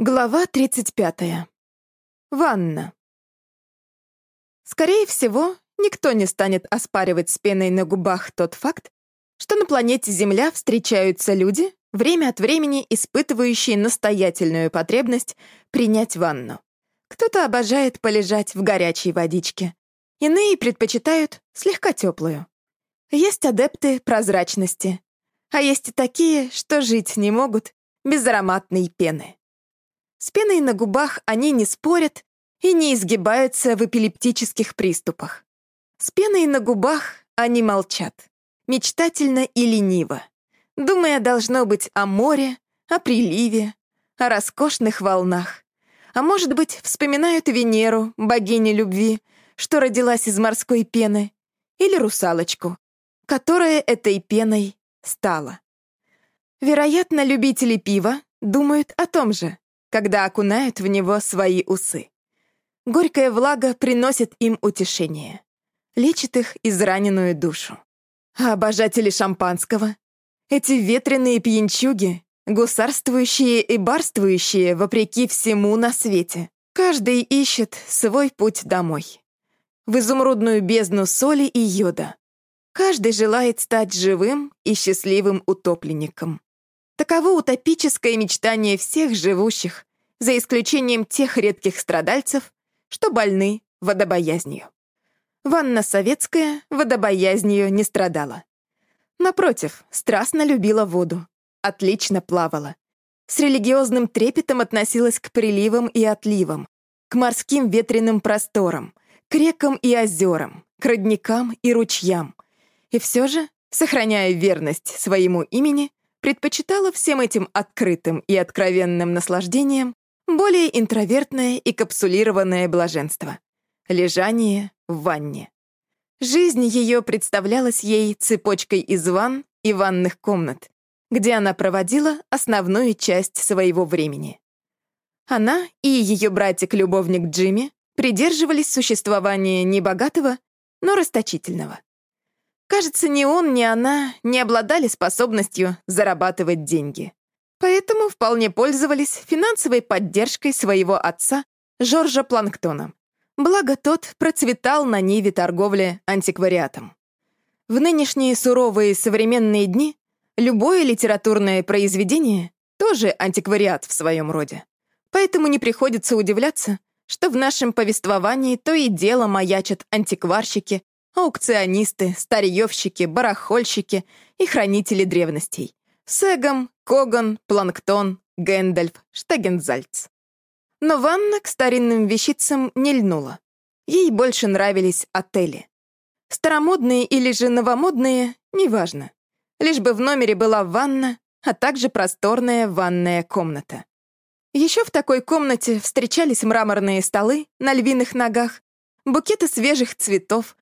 Глава 35. Ванна. Скорее всего, никто не станет оспаривать с пеной на губах тот факт, что на планете Земля встречаются люди, время от времени испытывающие настоятельную потребность принять ванну. Кто-то обожает полежать в горячей водичке, иные предпочитают слегка теплую. Есть адепты прозрачности, а есть и такие, что жить не могут без ароматной пены. С пеной на губах они не спорят и не изгибаются в эпилептических приступах. С пеной на губах они молчат, мечтательно и лениво, думая, должно быть, о море, о приливе, о роскошных волнах. А может быть, вспоминают Венеру, богиню любви, что родилась из морской пены, или русалочку, которая этой пеной стала. Вероятно, любители пива думают о том же когда окунают в него свои усы. Горькая влага приносит им утешение, лечит их израненную душу. А обожатели шампанского? Эти ветреные пьянчуги, гусарствующие и барствующие вопреки всему на свете. Каждый ищет свой путь домой. В изумрудную бездну соли и йода. Каждый желает стать живым и счастливым утопленником. Таково утопическое мечтание всех живущих, за исключением тех редких страдальцев, что больны водобоязнью. Ванна Советская водобоязнью не страдала. Напротив, страстно любила воду, отлично плавала. С религиозным трепетом относилась к приливам и отливам, к морским ветреным просторам, к рекам и озерам, к родникам и ручьям. И все же, сохраняя верность своему имени, предпочитала всем этим открытым и откровенным наслаждением более интровертное и капсулированное блаженство — лежание в ванне. Жизнь ее представлялась ей цепочкой из ванн и ванных комнат, где она проводила основную часть своего времени. Она и ее братик-любовник Джимми придерживались существования не богатого, но расточительного. Кажется, ни он, ни она не обладали способностью зарабатывать деньги. Поэтому вполне пользовались финансовой поддержкой своего отца Жоржа Планктона. Благо тот процветал на ниве торговли антиквариатом. В нынешние суровые современные дни любое литературное произведение тоже антиквариат в своем роде. Поэтому не приходится удивляться, что в нашем повествовании то и дело маячат антикварщики, аукционисты, старьевщики, барахольщики и хранители древностей. Сегом, Коган, Планктон, Гэндальф, Штагензальц. Но Ванна к старинным вещицам не льнула. Ей больше нравились отели. Старомодные или же новомодные, неважно. Лишь бы в номере была ванна, а также просторная ванная комната. Еще в такой комнате встречались мраморные столы на львиных ногах, букеты свежих цветов,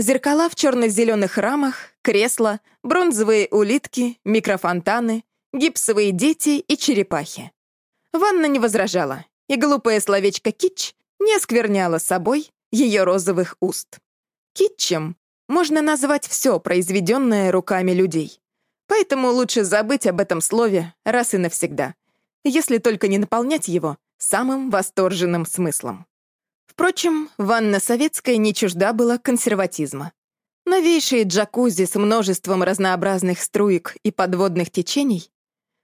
Зеркала в черно-зеленых рамах, кресла, бронзовые улитки, микрофонтаны, гипсовые дети и черепахи. Ванна не возражала, и глупое словечко «китч» не оскверняло собой ее розовых уст. Китчем можно назвать все, произведенное руками людей. Поэтому лучше забыть об этом слове раз и навсегда, если только не наполнять его самым восторженным смыслом. Впрочем, ванна советская не чужда была консерватизма. Новейшие джакузи с множеством разнообразных струек и подводных течений,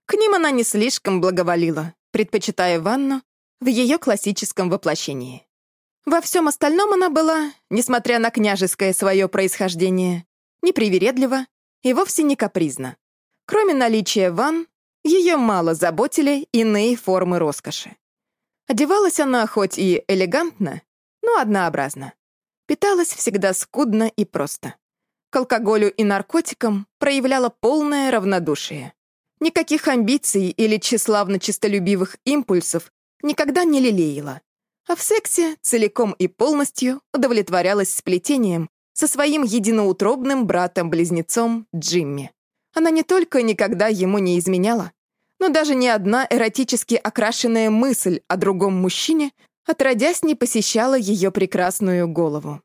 к ним она не слишком благоволила, предпочитая ванну в ее классическом воплощении. Во всем остальном она была, несмотря на княжеское свое происхождение, непривередлива и вовсе не капризна. Кроме наличия ванн, ее мало заботили иные формы роскоши. Одевалась она хоть и элегантно, но однообразно. Питалась всегда скудно и просто. К алкоголю и наркотикам проявляла полное равнодушие. Никаких амбиций или тщеславно-честолюбивых импульсов никогда не лелеяла. А в сексе целиком и полностью удовлетворялась сплетением со своим единоутробным братом-близнецом Джимми. Она не только никогда ему не изменяла, но даже ни одна эротически окрашенная мысль о другом мужчине отродясь не посещала ее прекрасную голову.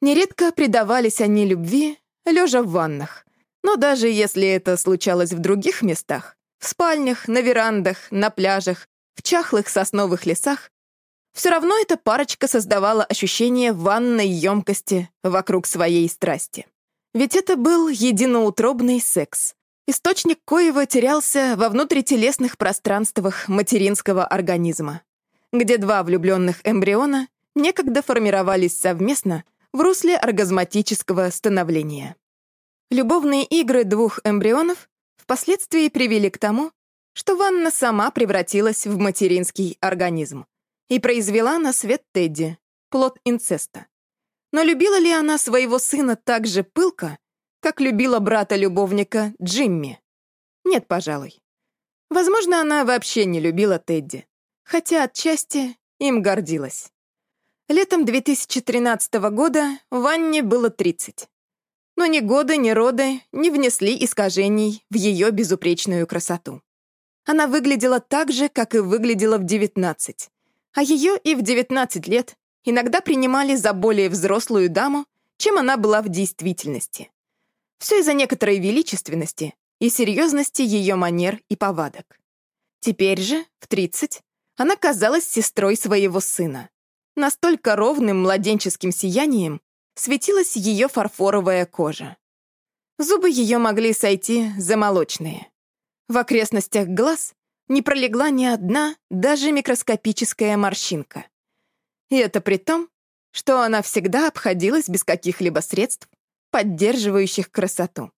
Нередко предавались они любви, лежа в ваннах. Но даже если это случалось в других местах, в спальнях, на верандах, на пляжах, в чахлых сосновых лесах, все равно эта парочка создавала ощущение ванной емкости вокруг своей страсти. Ведь это был единоутробный секс, источник коего терялся во внутрителесных пространствах материнского организма, где два влюбленных эмбриона некогда формировались совместно в русле оргазматического становления. Любовные игры двух эмбрионов впоследствии привели к тому, что ванна сама превратилась в материнский организм и произвела на свет Тедди, плод инцеста. Но любила ли она своего сына так же пылко, как любила брата-любовника Джимми? Нет, пожалуй. Возможно, она вообще не любила Тедди, хотя отчасти им гордилась. Летом 2013 года Ванне было 30. Но ни годы, ни роды не внесли искажений в ее безупречную красоту. Она выглядела так же, как и выглядела в 19, а ее и в 19 лет иногда принимали за более взрослую даму, чем она была в действительности. Все из-за некоторой величественности и серьезности ее манер и повадок. Теперь же, в 30, она казалась сестрой своего сына. Настолько ровным младенческим сиянием светилась ее фарфоровая кожа. Зубы ее могли сойти за молочные. В окрестностях глаз не пролегла ни одна, даже микроскопическая морщинка. И это при том, что она всегда обходилась без каких-либо средств, поддерживающих красоту.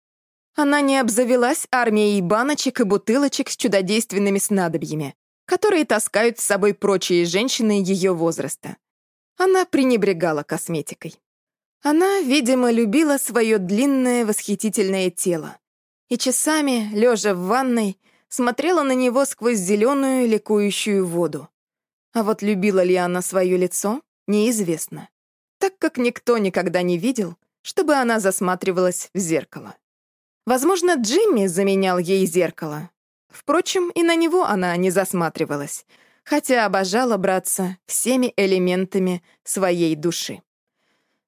Она не обзавелась армией баночек и бутылочек с чудодейственными снадобьями, которые таскают с собой прочие женщины ее возраста. Она пренебрегала косметикой. Она, видимо, любила свое длинное восхитительное тело и часами, лежа в ванной, смотрела на него сквозь зеленую ликующую воду. А вот любила ли она свое лицо, неизвестно, так как никто никогда не видел, чтобы она засматривалась в зеркало. Возможно, Джимми заменял ей зеркало. Впрочем, и на него она не засматривалась, хотя обожала браться всеми элементами своей души.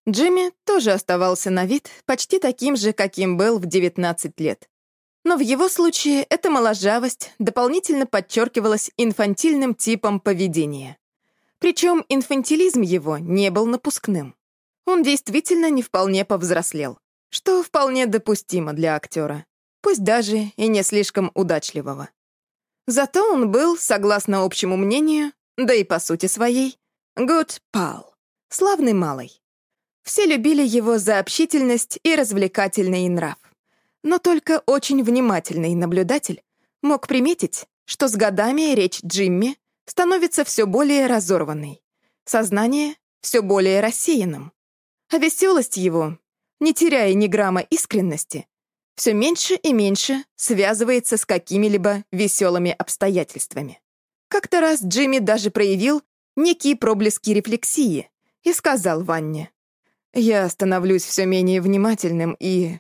Джимми тоже оставался на вид почти таким же, каким был в 19 лет. Но в его случае эта моложавость дополнительно подчеркивалась инфантильным типом поведения. Причем инфантилизм его не был напускным. Он действительно не вполне повзрослел, что вполне допустимо для актера, пусть даже и не слишком удачливого. Зато он был, согласно общему мнению, да и по сути своей, good pal, славный малый. Все любили его за общительность и развлекательный нрав. Но только очень внимательный наблюдатель мог приметить, что с годами речь Джимми становится все более разорванной, сознание все более рассеянным. А веселость его, не теряя ни грамма искренности, все меньше и меньше связывается с какими-либо веселыми обстоятельствами. Как-то раз Джимми даже проявил некие проблески рефлексии и сказал Ванне, «Я становлюсь все менее внимательным и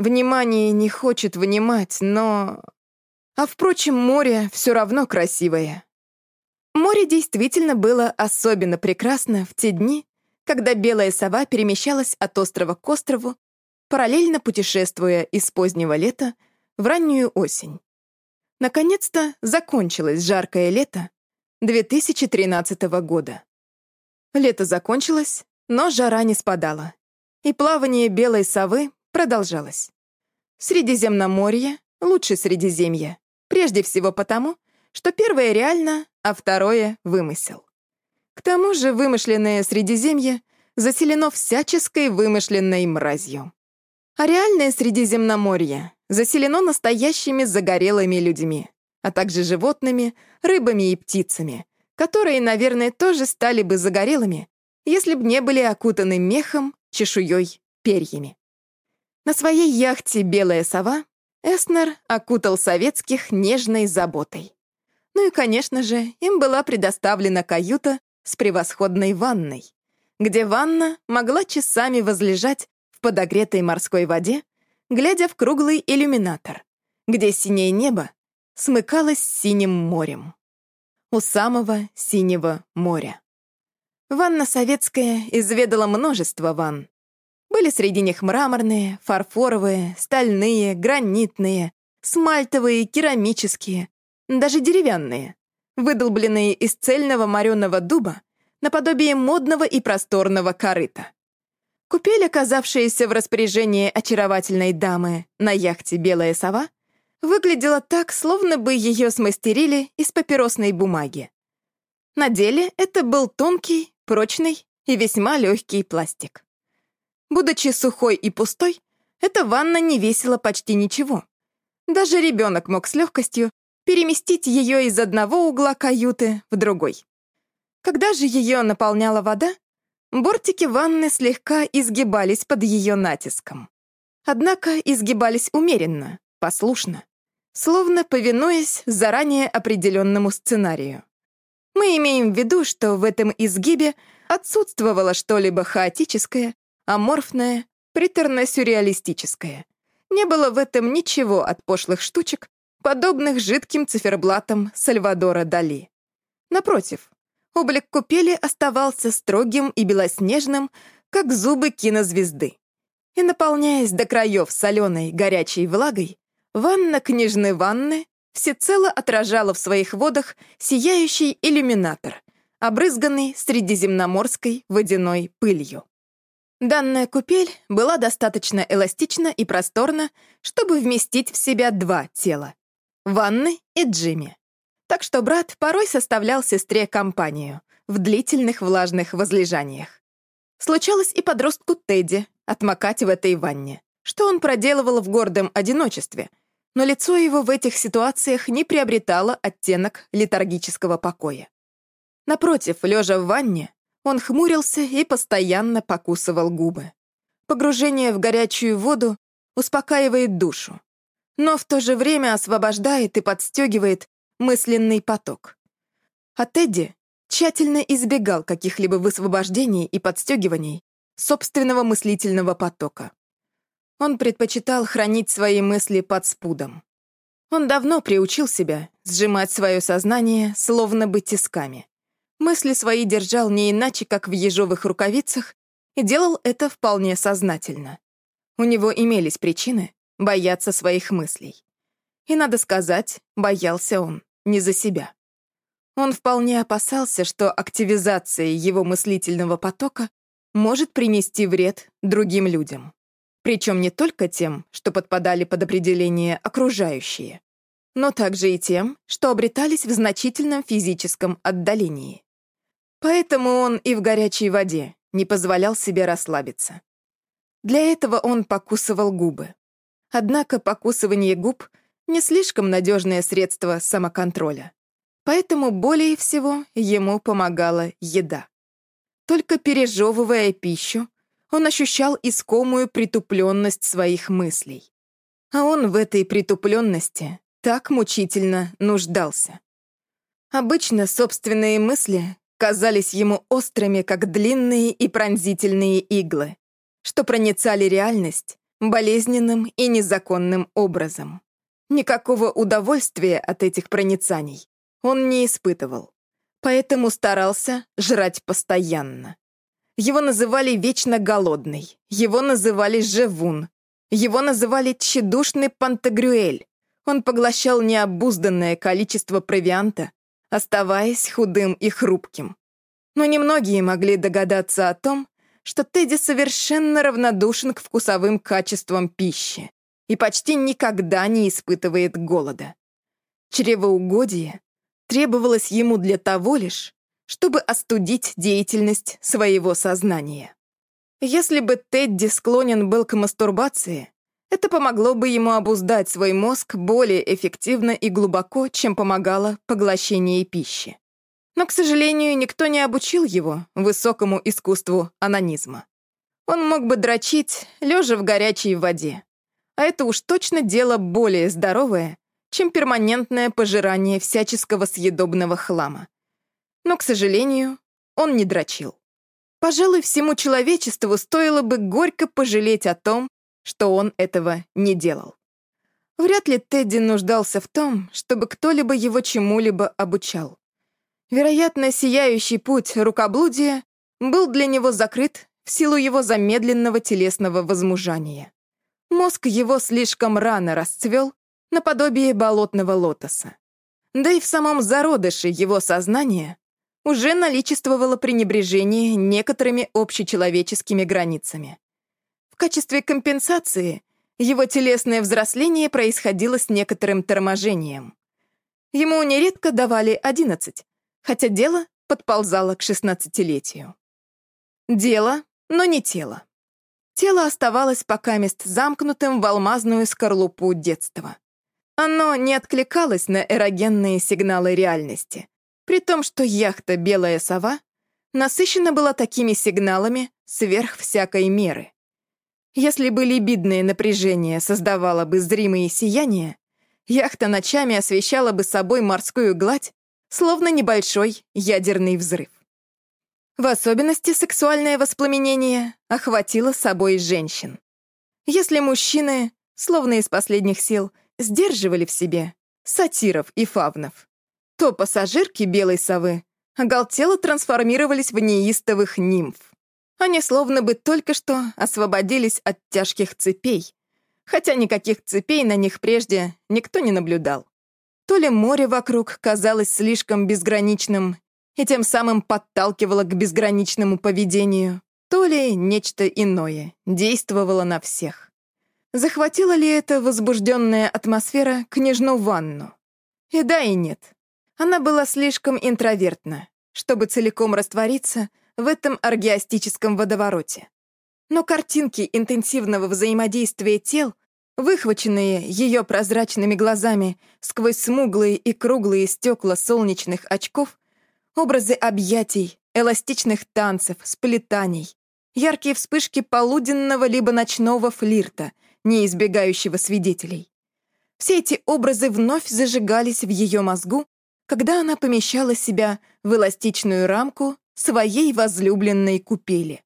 Внимание не хочет внимать, но... А впрочем, море все равно красивое. Море действительно было особенно прекрасно в те дни, когда белая сова перемещалась от острова к острову, параллельно путешествуя из позднего лета в раннюю осень. Наконец-то закончилось жаркое лето 2013 года. Лето закончилось, но жара не спадала, и плавание белой совы продолжалось. Средиземноморье лучше Средиземья. Прежде всего потому, что первое реально, а второе — вымысел. К тому же вымышленное Средиземье заселено всяческой вымышленной мразью. А реальное Средиземноморье заселено настоящими загорелыми людьми, а также животными, рыбами и птицами, которые, наверное, тоже стали бы загорелыми, если б не были окутаны мехом, чешуей, перьями. На своей яхте «Белая сова» Эснер окутал советских нежной заботой. Ну и, конечно же, им была предоставлена каюта с превосходной ванной, где ванна могла часами возлежать в подогретой морской воде, глядя в круглый иллюминатор, где синее небо смыкалось с синим морем. У самого синего моря. Ванна советская изведала множество ванн, были среди них мраморные, фарфоровые, стальные, гранитные, смальтовые, керамические, даже деревянные. Выдолбленные из цельного мореного дуба, наподобие модного и просторного корыта. Купель, оказавшаяся в распоряжении очаровательной дамы на яхте «Белая сова», выглядела так, словно бы ее смастерили из папиросной бумаги. На деле это был тонкий, прочный и весьма легкий пластик. Будучи сухой и пустой, эта ванна не весила почти ничего. Даже ребенок мог с легкостью переместить ее из одного угла каюты в другой. Когда же ее наполняла вода, бортики ванны слегка изгибались под ее натиском. Однако изгибались умеренно, послушно, словно повинуясь заранее определенному сценарию. Мы имеем в виду, что в этом изгибе отсутствовало что-либо хаотическое, аморфное, приторно-сюрреалистическое. Не было в этом ничего от пошлых штучек, подобных жидким циферблатам Сальвадора Дали. Напротив, облик купели оставался строгим и белоснежным, как зубы кинозвезды. И, наполняясь до краев соленой горячей влагой, ванна княжны ванны всецело отражала в своих водах сияющий иллюминатор, обрызганный средиземноморской водяной пылью. Данная купель была достаточно эластична и просторна, чтобы вместить в себя два тела — Ванны и Джимми. Так что брат порой составлял сестре компанию в длительных влажных возлежаниях. Случалось и подростку Тедди отмокать в этой ванне, что он проделывал в гордом одиночестве, но лицо его в этих ситуациях не приобретало оттенок летаргического покоя. Напротив, лежа в ванне, он хмурился и постоянно покусывал губы. Погружение в горячую воду успокаивает душу, но в то же время освобождает и подстегивает мысленный поток. А Тедди тщательно избегал каких-либо высвобождений и подстегиваний собственного мыслительного потока. Он предпочитал хранить свои мысли под спудом. Он давно приучил себя сжимать свое сознание, словно бы тисками. Мысли свои держал не иначе, как в ежовых рукавицах, и делал это вполне сознательно. У него имелись причины бояться своих мыслей. И, надо сказать, боялся он не за себя. Он вполне опасался, что активизация его мыслительного потока может принести вред другим людям. Причем не только тем, что подпадали под определение окружающие, но также и тем, что обретались в значительном физическом отдалении. Поэтому он и в горячей воде не позволял себе расслабиться. Для этого он покусывал губы. Однако покусывание губ — не слишком надежное средство самоконтроля. Поэтому более всего ему помогала еда. Только пережевывая пищу, он ощущал искомую притупленность своих мыслей. А он в этой притупленности так мучительно нуждался. Обычно собственные мысли казались ему острыми, как длинные и пронзительные иглы, что проницали реальность болезненным и незаконным образом. Никакого удовольствия от этих проницаний он не испытывал, поэтому старался жрать постоянно. Его называли вечно голодный, его называли живун, его называли тщедушный пантагрюэль. Он поглощал необузданное количество провианта, оставаясь худым и хрупким. Но немногие могли догадаться о том, что Тедди совершенно равнодушен к вкусовым качествам пищи и почти никогда не испытывает голода. Чревоугодие требовалось ему для того лишь, чтобы остудить деятельность своего сознания. Если бы Тедди склонен был к мастурбации, это помогло бы ему обуздать свой мозг более эффективно и глубоко, чем помогало поглощение пищи. Но, к сожалению, никто не обучил его высокому искусству анонизма. Он мог бы дрочить, лежа в горячей воде. А это уж точно дело более здоровое, чем перманентное пожирание всяческого съедобного хлама. Но, к сожалению, он не дрочил. Пожалуй, всему человечеству стоило бы горько пожалеть о том, что он этого не делал. Вряд ли Тедди нуждался в том, чтобы кто-либо его чему-либо обучал. Вероятно, сияющий путь рукоблудия был для него закрыт в силу его замедленного телесного возмужания. Мозг его слишком рано расцвел наподобие болотного лотоса. Да и в самом зародыше его сознания уже наличествовало пренебрежение некоторыми общечеловеческими границами. В качестве компенсации его телесное взросление происходило с некоторым торможением. Ему нередко давали 11, хотя дело подползало к шестнадцатилетию. Дело, но не тело. Тело оставалось пока мест замкнутым в алмазную скорлупу детства. Оно не откликалось на эрогенные сигналы реальности, при том, что яхта «Белая сова» насыщена была такими сигналами сверх всякой меры. Если бы либидное напряжение создавало бы зримые сияния, яхта ночами освещала бы собой морскую гладь, словно небольшой ядерный взрыв. В особенности сексуальное воспламенение охватило собой женщин. Если мужчины, словно из последних сил, сдерживали в себе сатиров и фавнов, то пассажирки белой совы оголтело трансформировались в неистовых нимф. Они словно бы только что освободились от тяжких цепей, хотя никаких цепей на них прежде никто не наблюдал. То ли море вокруг казалось слишком безграничным и тем самым подталкивало к безграничному поведению, то ли нечто иное действовало на всех. Захватила ли эта возбужденная атмосфера княжну ванну? И да, и нет. Она была слишком интровертна, чтобы целиком раствориться в этом аргиастическом водовороте. Но картинки интенсивного взаимодействия тел выхваченные ее прозрачными глазами сквозь смуглые и круглые стекла солнечных очков, образы объятий, эластичных танцев, сплетаний, яркие вспышки полуденного либо ночного флирта, не избегающего свидетелей. Все эти образы вновь зажигались в ее мозгу, когда она помещала себя в эластичную рамку своей возлюбленной купели.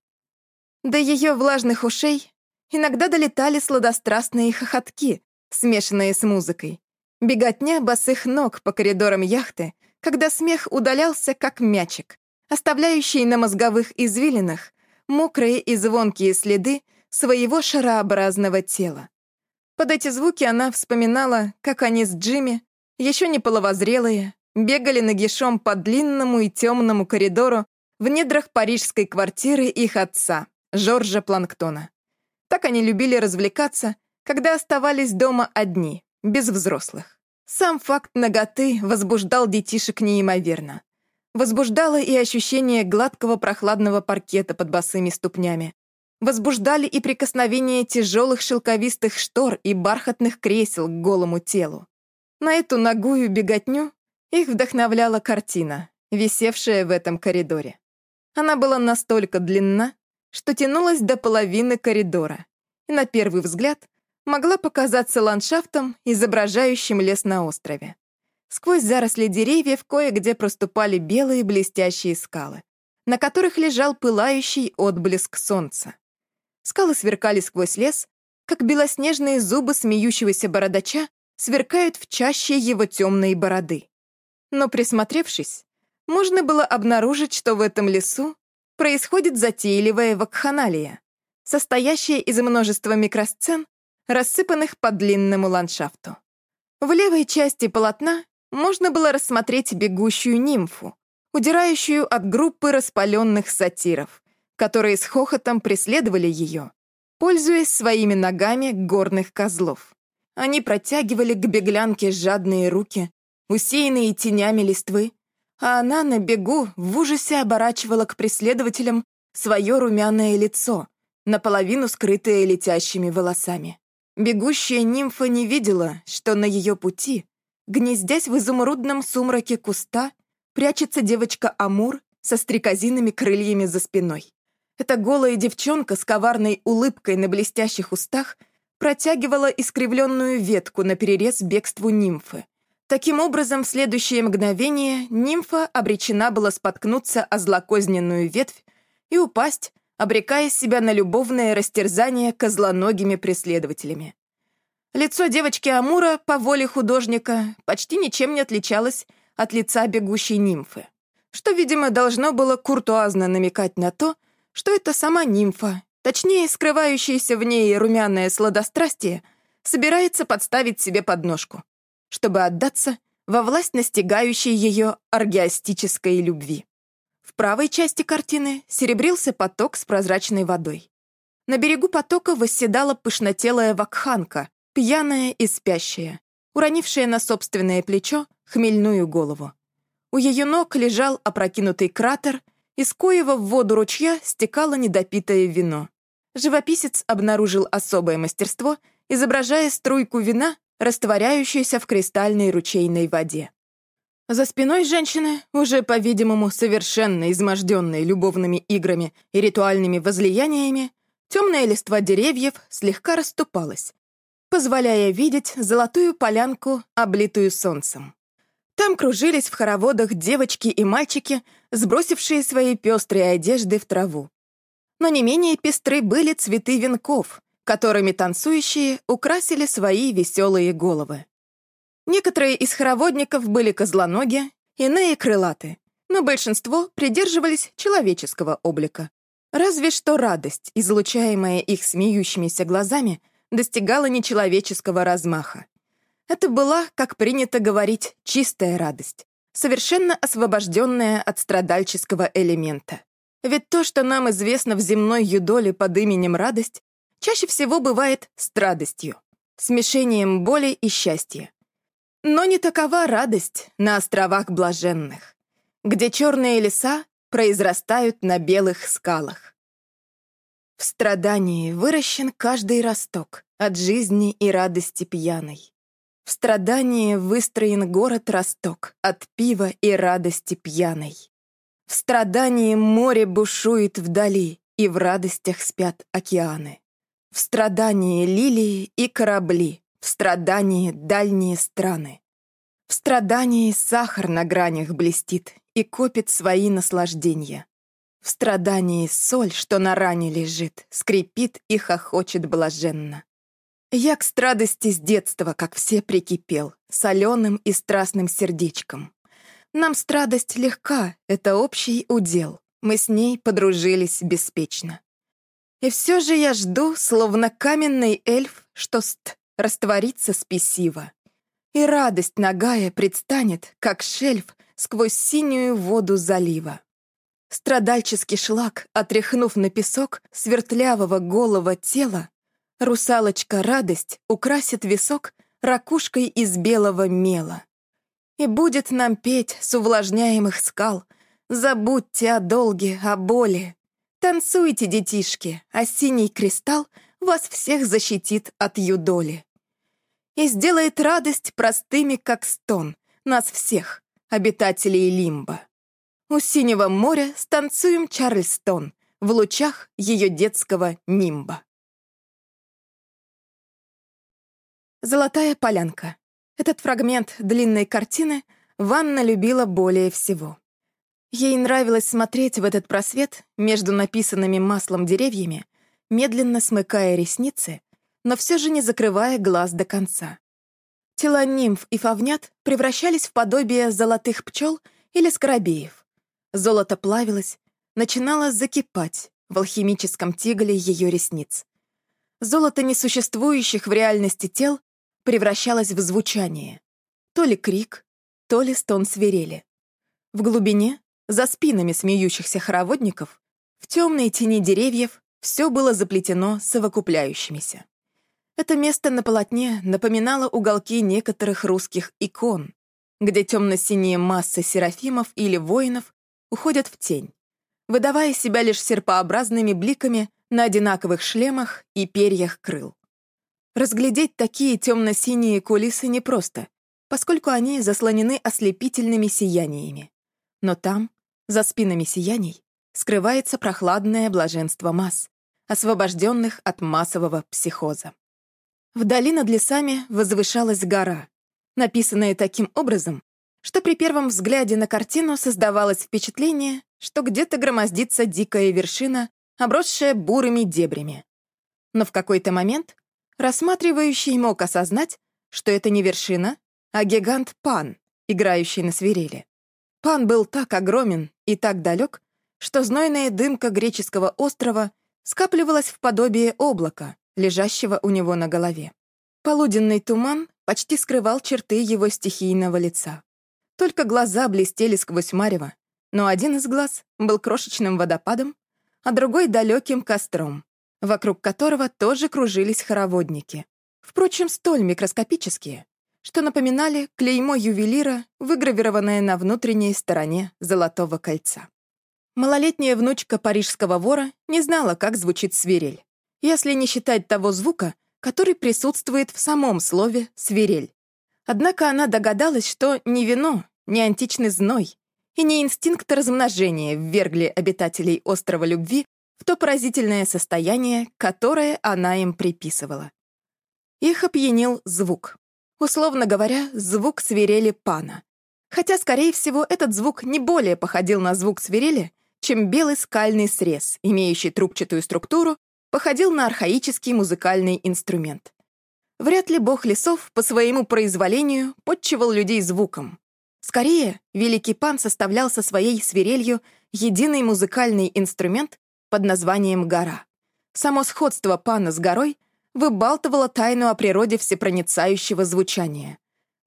До ее влажных ушей Иногда долетали сладострастные хохотки, смешанные с музыкой. Беготня босых ног по коридорам яхты, когда смех удалялся, как мячик, оставляющий на мозговых извилинах мокрые и звонкие следы своего шарообразного тела. Под эти звуки она вспоминала, как они с Джимми, еще не половозрелые, бегали нагишом по длинному и темному коридору в недрах парижской квартиры их отца, Жоржа Планктона. Так они любили развлекаться, когда оставались дома одни, без взрослых. Сам факт наготы возбуждал детишек неимоверно. Возбуждало и ощущение гладкого прохладного паркета под босыми ступнями. Возбуждали и прикосновение тяжелых шелковистых штор и бархатных кресел к голому телу. На эту ногую беготню их вдохновляла картина, висевшая в этом коридоре. Она была настолько длинна, что тянулась до половины коридора и на первый взгляд могла показаться ландшафтом, изображающим лес на острове. Сквозь заросли деревьев кое-где проступали белые блестящие скалы, на которых лежал пылающий отблеск солнца. Скалы сверкали сквозь лес, как белоснежные зубы смеющегося бородача сверкают в чаще его темной бороды. Но присмотревшись, можно было обнаружить, что в этом лесу происходит затейливая вакханалия, состоящая из множества микросцен, рассыпанных по длинному ландшафту. В левой части полотна можно было рассмотреть бегущую нимфу, удирающую от группы распаленных сатиров, которые с хохотом преследовали ее, пользуясь своими ногами горных козлов. Они протягивали к беглянке жадные руки, усеянные тенями листвы, а она на бегу в ужасе оборачивала к преследователям свое румяное лицо, наполовину скрытое летящими волосами. Бегущая нимфа не видела, что на ее пути, гнездясь в изумрудном сумраке куста, прячется девочка Амур со стрекозиными крыльями за спиной. Эта голая девчонка с коварной улыбкой на блестящих устах протягивала искривленную ветку на перерез бегству нимфы, Таким образом, в следующее мгновение нимфа обречена была споткнуться о злокозненную ветвь и упасть, обрекая себя на любовное растерзание козлоногими преследователями. Лицо девочки Амура, по воле художника, почти ничем не отличалось от лица бегущей нимфы, что, видимо, должно было куртуазно намекать на то, что это сама нимфа, точнее, скрывающаяся в ней румяное сладострастие, собирается подставить себе подножку чтобы отдаться во власть настигающей ее аргиастической любви. В правой части картины серебрился поток с прозрачной водой. На берегу потока восседала пышнотелая вакханка, пьяная и спящая, уронившая на собственное плечо хмельную голову. У ее ног лежал опрокинутый кратер, из коего в воду ручья стекало недопитое вино. Живописец обнаружил особое мастерство, изображая струйку вина, растворяющуюся в кристальной ручейной воде. За спиной женщины, уже, по-видимому, совершенно изможденной любовными играми и ритуальными возлияниями, темная листва деревьев слегка расступалась, позволяя видеть золотую полянку, облитую солнцем. Там кружились в хороводах девочки и мальчики, сбросившие свои пестрые одежды в траву. Но не менее пестры были цветы венков, которыми танцующие украсили свои веселые головы. Некоторые из хороводников были козлоноги, иные — крылаты, но большинство придерживались человеческого облика. Разве что радость, излучаемая их смеющимися глазами, достигала нечеловеческого размаха. Это была, как принято говорить, чистая радость, совершенно освобожденная от страдальческого элемента. Ведь то, что нам известно в земной юдоле под именем радость, чаще всего бывает страдостью, смешением боли и счастья. Но не такова радость на островах блаженных, где черные леса произрастают на белых скалах. В страдании выращен каждый росток от жизни и радости пьяной. В страдании выстроен город-росток от пива и радости пьяной. В страдании море бушует вдали, и в радостях спят океаны. В страдании лилии и корабли, в страдании дальние страны. В страдании сахар на гранях блестит и копит свои наслаждения. В страдании соль, что на ране лежит, скрипит и хохочет блаженно. Я к страдости с детства, как все, прикипел, соленым и страстным сердечком. Нам страдость легка, это общий удел. Мы с ней подружились беспечно. И все же я жду, словно каменный эльф, что ст растворится спесиво. И радость нагая предстанет, как шельф, сквозь синюю воду залива. Страдальческий шлак, отряхнув на песок свертлявого голого тела, Русалочка радость украсит висок ракушкой из белого мела. И будет нам петь с увлажняемых скал «Забудьте о долге, о боли». Танцуйте, детишки, а синий кристалл вас всех защитит от юдоли. И сделает радость простыми, как стон, нас всех, обитателей Лимба. У синего моря станцуем Чарльстон в лучах ее детского нимба. «Золотая полянка». Этот фрагмент длинной картины Ванна любила более всего. Ей нравилось смотреть в этот просвет между написанными маслом деревьями, медленно смыкая ресницы, но все же не закрывая глаз до конца. Тела нимф и фавнят превращались в подобие золотых пчел или скоробеев. Золото плавилось, начинало закипать в алхимическом тигле ее ресниц. Золото несуществующих в реальности тел превращалась в звучание. То ли крик, то ли стон свирели. В глубине, за спинами смеющихся хороводников, в темной тени деревьев все было заплетено совокупляющимися. Это место на полотне напоминало уголки некоторых русских икон, где темно-синие массы серафимов или воинов уходят в тень, выдавая себя лишь серпообразными бликами на одинаковых шлемах и перьях крыл. Разглядеть такие темно-синие кулисы непросто, поскольку они заслонены ослепительными сияниями. Но там, за спинами сияний, скрывается прохладное блаженство масс, освобожденных от массового психоза. Вдали над лесами возвышалась гора, написанная таким образом, что при первом взгляде на картину создавалось впечатление, что где-то громоздится дикая вершина, обросшая бурыми дебрями. Но в какой-то момент Рассматривающий мог осознать, что это не вершина, а гигант Пан, играющий на свирели. Пан был так огромен и так далек, что знойная дымка греческого острова скапливалась в подобие облака, лежащего у него на голове. Полуденный туман почти скрывал черты его стихийного лица. Только глаза блестели сквозь марево, но один из глаз был крошечным водопадом, а другой — далеким костром, вокруг которого тоже кружились хороводники. Впрочем, столь микроскопические, что напоминали клеймо ювелира, выгравированное на внутренней стороне золотого кольца. Малолетняя внучка парижского вора не знала, как звучит свирель, если не считать того звука, который присутствует в самом слове «свирель». Однако она догадалась, что ни вино, ни античный зной и не инстинкт размножения ввергли обитателей острова любви в то поразительное состояние, которое она им приписывала. Их опьянил звук. Условно говоря, звук свирели пана. Хотя, скорее всего, этот звук не более походил на звук свирели, чем белый скальный срез, имеющий трубчатую структуру, походил на архаический музыкальный инструмент. Вряд ли бог лесов по своему произволению подчивал людей звуком. Скорее, великий пан составлял со своей свирелью единый музыкальный инструмент под названием «гора». Само сходство пана с горой выбалтывало тайну о природе всепроницающего звучания.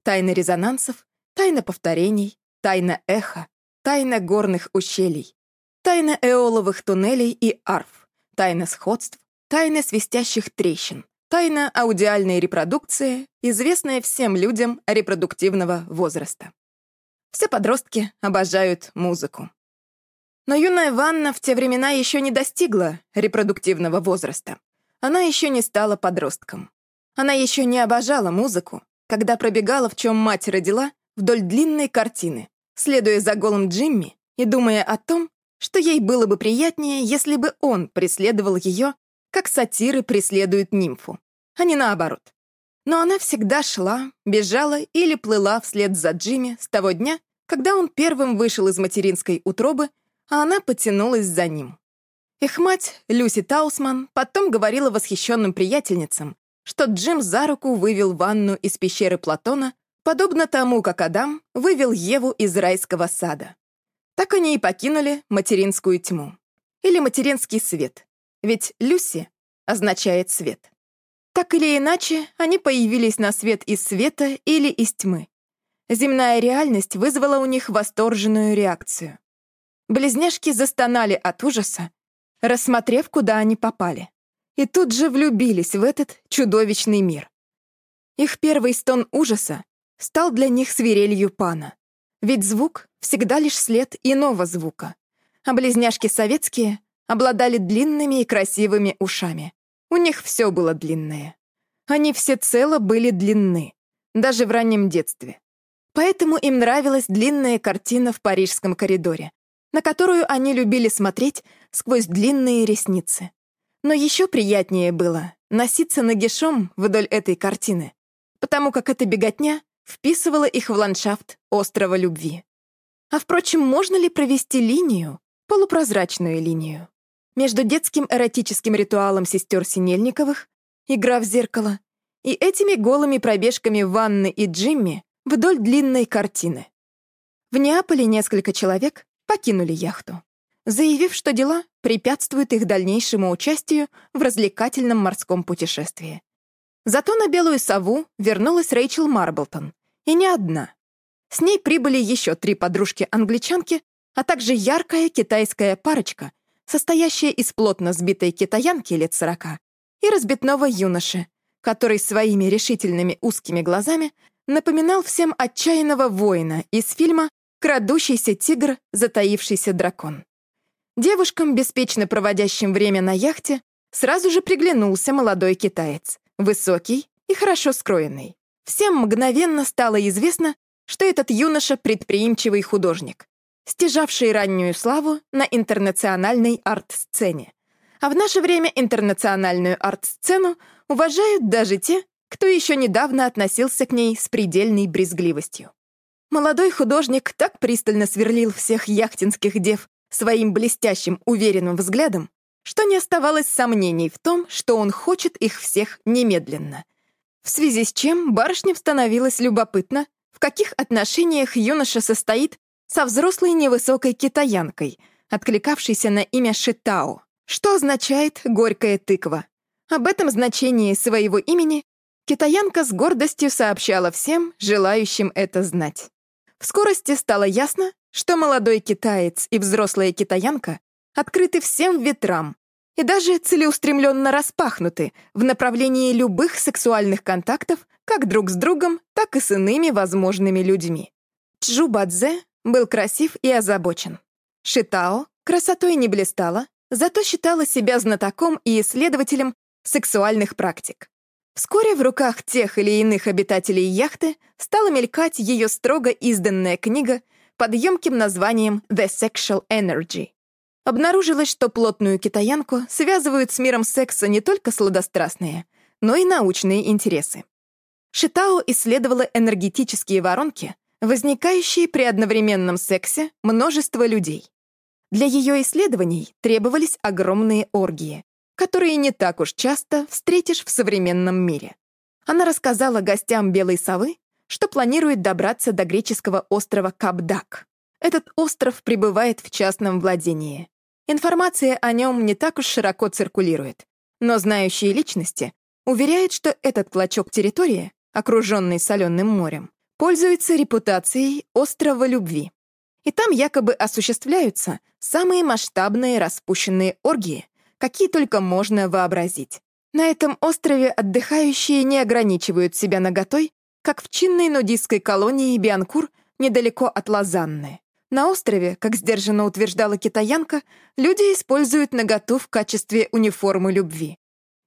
Тайны резонансов, тайна повторений, тайна эха, тайна горных ущелий, тайна эоловых туннелей и арф, тайна сходств, тайна свистящих трещин, тайна аудиальной репродукции, известная всем людям репродуктивного возраста. Все подростки обожают музыку. Но юная Ванна в те времена еще не достигла репродуктивного возраста она еще не стала подростком. Она еще не обожала музыку, когда пробегала, в чем мать родила, вдоль длинной картины, следуя за голым Джимми и думая о том, что ей было бы приятнее, если бы он преследовал ее, как сатиры преследуют нимфу, а не наоборот. Но она всегда шла, бежала или плыла вслед за Джимми с того дня, когда он первым вышел из материнской утробы, а она потянулась за ним. Их мать, Люси Таусман, потом говорила восхищенным приятельницам, что Джим за руку вывел ванну из пещеры Платона, подобно тому, как Адам вывел Еву из райского сада. Так они и покинули материнскую тьму. Или материнский свет. Ведь Люси означает свет. Так или иначе, они появились на свет из света или из тьмы. Земная реальность вызвала у них восторженную реакцию. Близняшки застонали от ужаса рассмотрев, куда они попали. И тут же влюбились в этот чудовищный мир. Их первый стон ужаса стал для них свирелью пана. Ведь звук всегда лишь след иного звука. А близняшки советские обладали длинными и красивыми ушами. У них все было длинное. Они все цело были длинны, даже в раннем детстве. Поэтому им нравилась длинная картина в парижском коридоре, на которую они любили смотреть сквозь длинные ресницы. Но еще приятнее было носиться нагишом вдоль этой картины, потому как эта беготня вписывала их в ландшафт острова любви. А впрочем, можно ли провести линию, полупрозрачную линию, между детским эротическим ритуалом сестер Синельниковых, игра в зеркало, и этими голыми пробежками Ванны и Джимми вдоль длинной картины? В Неаполе несколько человек покинули яхту, заявив, что дела препятствуют их дальнейшему участию в развлекательном морском путешествии. Зато на Белую Сову вернулась Рэйчел Марблтон, и не одна. С ней прибыли еще три подружки-англичанки, а также яркая китайская парочка, состоящая из плотно сбитой китаянки лет сорока и разбитного юноши, который своими решительными узкими глазами напоминал всем отчаянного воина из фильма крадущийся тигр, затаившийся дракон. Девушкам, беспечно проводящим время на яхте, сразу же приглянулся молодой китаец, высокий и хорошо скроенный. Всем мгновенно стало известно, что этот юноша — предприимчивый художник, стяжавший раннюю славу на интернациональной арт-сцене. А в наше время интернациональную арт-сцену уважают даже те, кто еще недавно относился к ней с предельной брезгливостью. Молодой художник так пристально сверлил всех яхтинских дев своим блестящим, уверенным взглядом, что не оставалось сомнений в том, что он хочет их всех немедленно. В связи с чем барышням становилось любопытно, в каких отношениях юноша состоит со взрослой невысокой китаянкой, откликавшейся на имя Шитао, что означает «горькая тыква». Об этом значении своего имени Китаянка с гордостью сообщала всем, желающим это знать. В скорости стало ясно, что молодой китаец и взрослая китаянка открыты всем ветрам и даже целеустремленно распахнуты в направлении любых сексуальных контактов как друг с другом, так и с иными возможными людьми. Чжу Бадзе был красив и озабочен. Шитао красотой не блистала, зато считала себя знатоком и исследователем сексуальных практик. Вскоре в руках тех или иных обитателей яхты стала мелькать ее строго изданная книга под емким названием «The Sexual Energy». Обнаружилось, что плотную китаянку связывают с миром секса не только сладострастные, но и научные интересы. Шитао исследовала энергетические воронки, возникающие при одновременном сексе множества людей. Для ее исследований требовались огромные оргии, которые не так уж часто встретишь в современном мире. Она рассказала гостям Белой совы, что планирует добраться до греческого острова Кабдак. Этот остров пребывает в частном владении. Информация о нем не так уж широко циркулирует, но знающие личности уверяют, что этот клочок территории, окруженный соленым морем, пользуется репутацией острова любви. И там якобы осуществляются самые масштабные распущенные оргии, какие только можно вообразить. На этом острове отдыхающие не ограничивают себя наготой, как в чинной нудистской колонии Бианкур недалеко от Лозанны. На острове, как сдержанно утверждала китаянка, люди используют наготу в качестве униформы любви.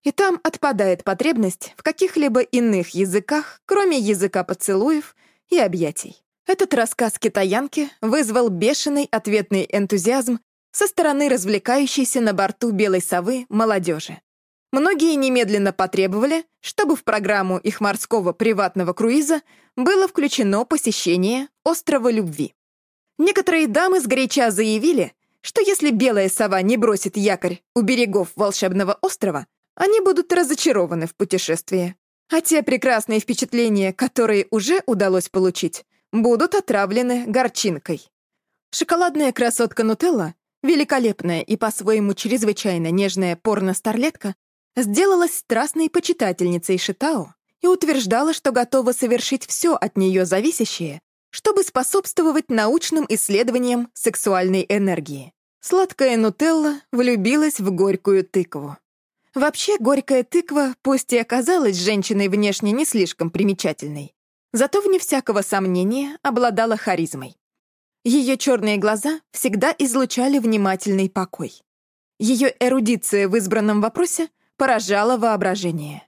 И там отпадает потребность в каких-либо иных языках, кроме языка поцелуев и объятий. Этот рассказ китаянки вызвал бешеный ответный энтузиазм со стороны развлекающейся на борту белой совы молодежи. Многие немедленно потребовали, чтобы в программу их морского приватного круиза было включено посещение острова любви. Некоторые дамы сгоряча заявили, что если белая сова не бросит якорь у берегов волшебного острова, они будут разочарованы в путешествии. А те прекрасные впечатления, которые уже удалось получить, будут отравлены горчинкой. Шоколадная красотка Нутелла Великолепная и по-своему чрезвычайно нежная порно-старлетка сделалась страстной почитательницей Шитао и утверждала, что готова совершить все от нее зависящее, чтобы способствовать научным исследованиям сексуальной энергии. Сладкая нутелла влюбилась в горькую тыкву. Вообще, горькая тыква, пусть и оказалась женщиной внешне не слишком примечательной, зато, вне всякого сомнения, обладала харизмой. Ее черные глаза всегда излучали внимательный покой. Ее эрудиция в избранном вопросе поражала воображение.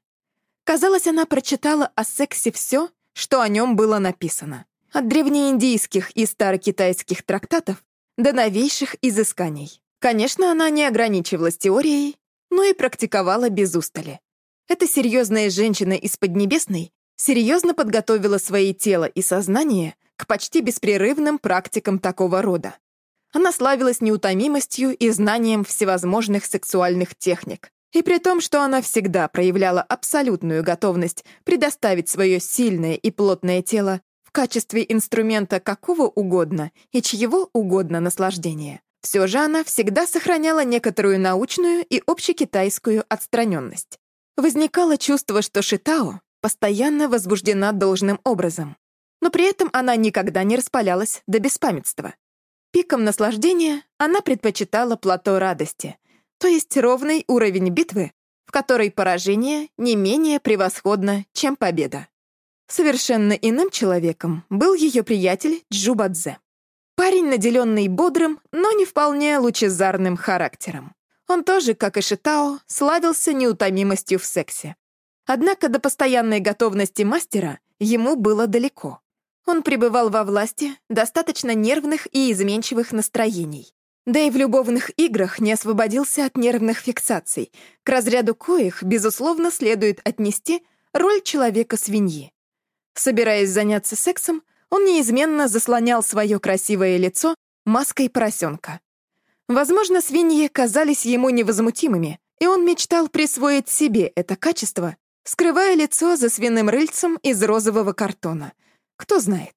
Казалось, она прочитала о сексе все, что о нем было написано. От древнеиндийских и старокитайских трактатов до новейших изысканий. Конечно, она не ограничивалась теорией, но и практиковала без устали. Эта серьезная женщина из Поднебесной серьезно подготовила свои тело и сознание к почти беспрерывным практикам такого рода. Она славилась неутомимостью и знанием всевозможных сексуальных техник. И при том, что она всегда проявляла абсолютную готовность предоставить свое сильное и плотное тело в качестве инструмента какого угодно и чьего угодно наслаждения, все же она всегда сохраняла некоторую научную и общекитайскую отстраненность. Возникало чувство, что Шитао постоянно возбуждена должным образом но при этом она никогда не распалялась до беспамятства. Пиком наслаждения она предпочитала плато радости, то есть ровный уровень битвы, в которой поражение не менее превосходно, чем победа. Совершенно иным человеком был ее приятель Джубадзе. Парень, наделенный бодрым, но не вполне лучезарным характером. Он тоже, как и Шитао, славился неутомимостью в сексе. Однако до постоянной готовности мастера ему было далеко. Он пребывал во власти достаточно нервных и изменчивых настроений. Да и в любовных играх не освободился от нервных фиксаций, к разряду коих, безусловно, следует отнести роль человека-свиньи. Собираясь заняться сексом, он неизменно заслонял свое красивое лицо маской поросенка. Возможно, свиньи казались ему невозмутимыми, и он мечтал присвоить себе это качество, скрывая лицо за свиным рыльцем из розового картона — кто знает.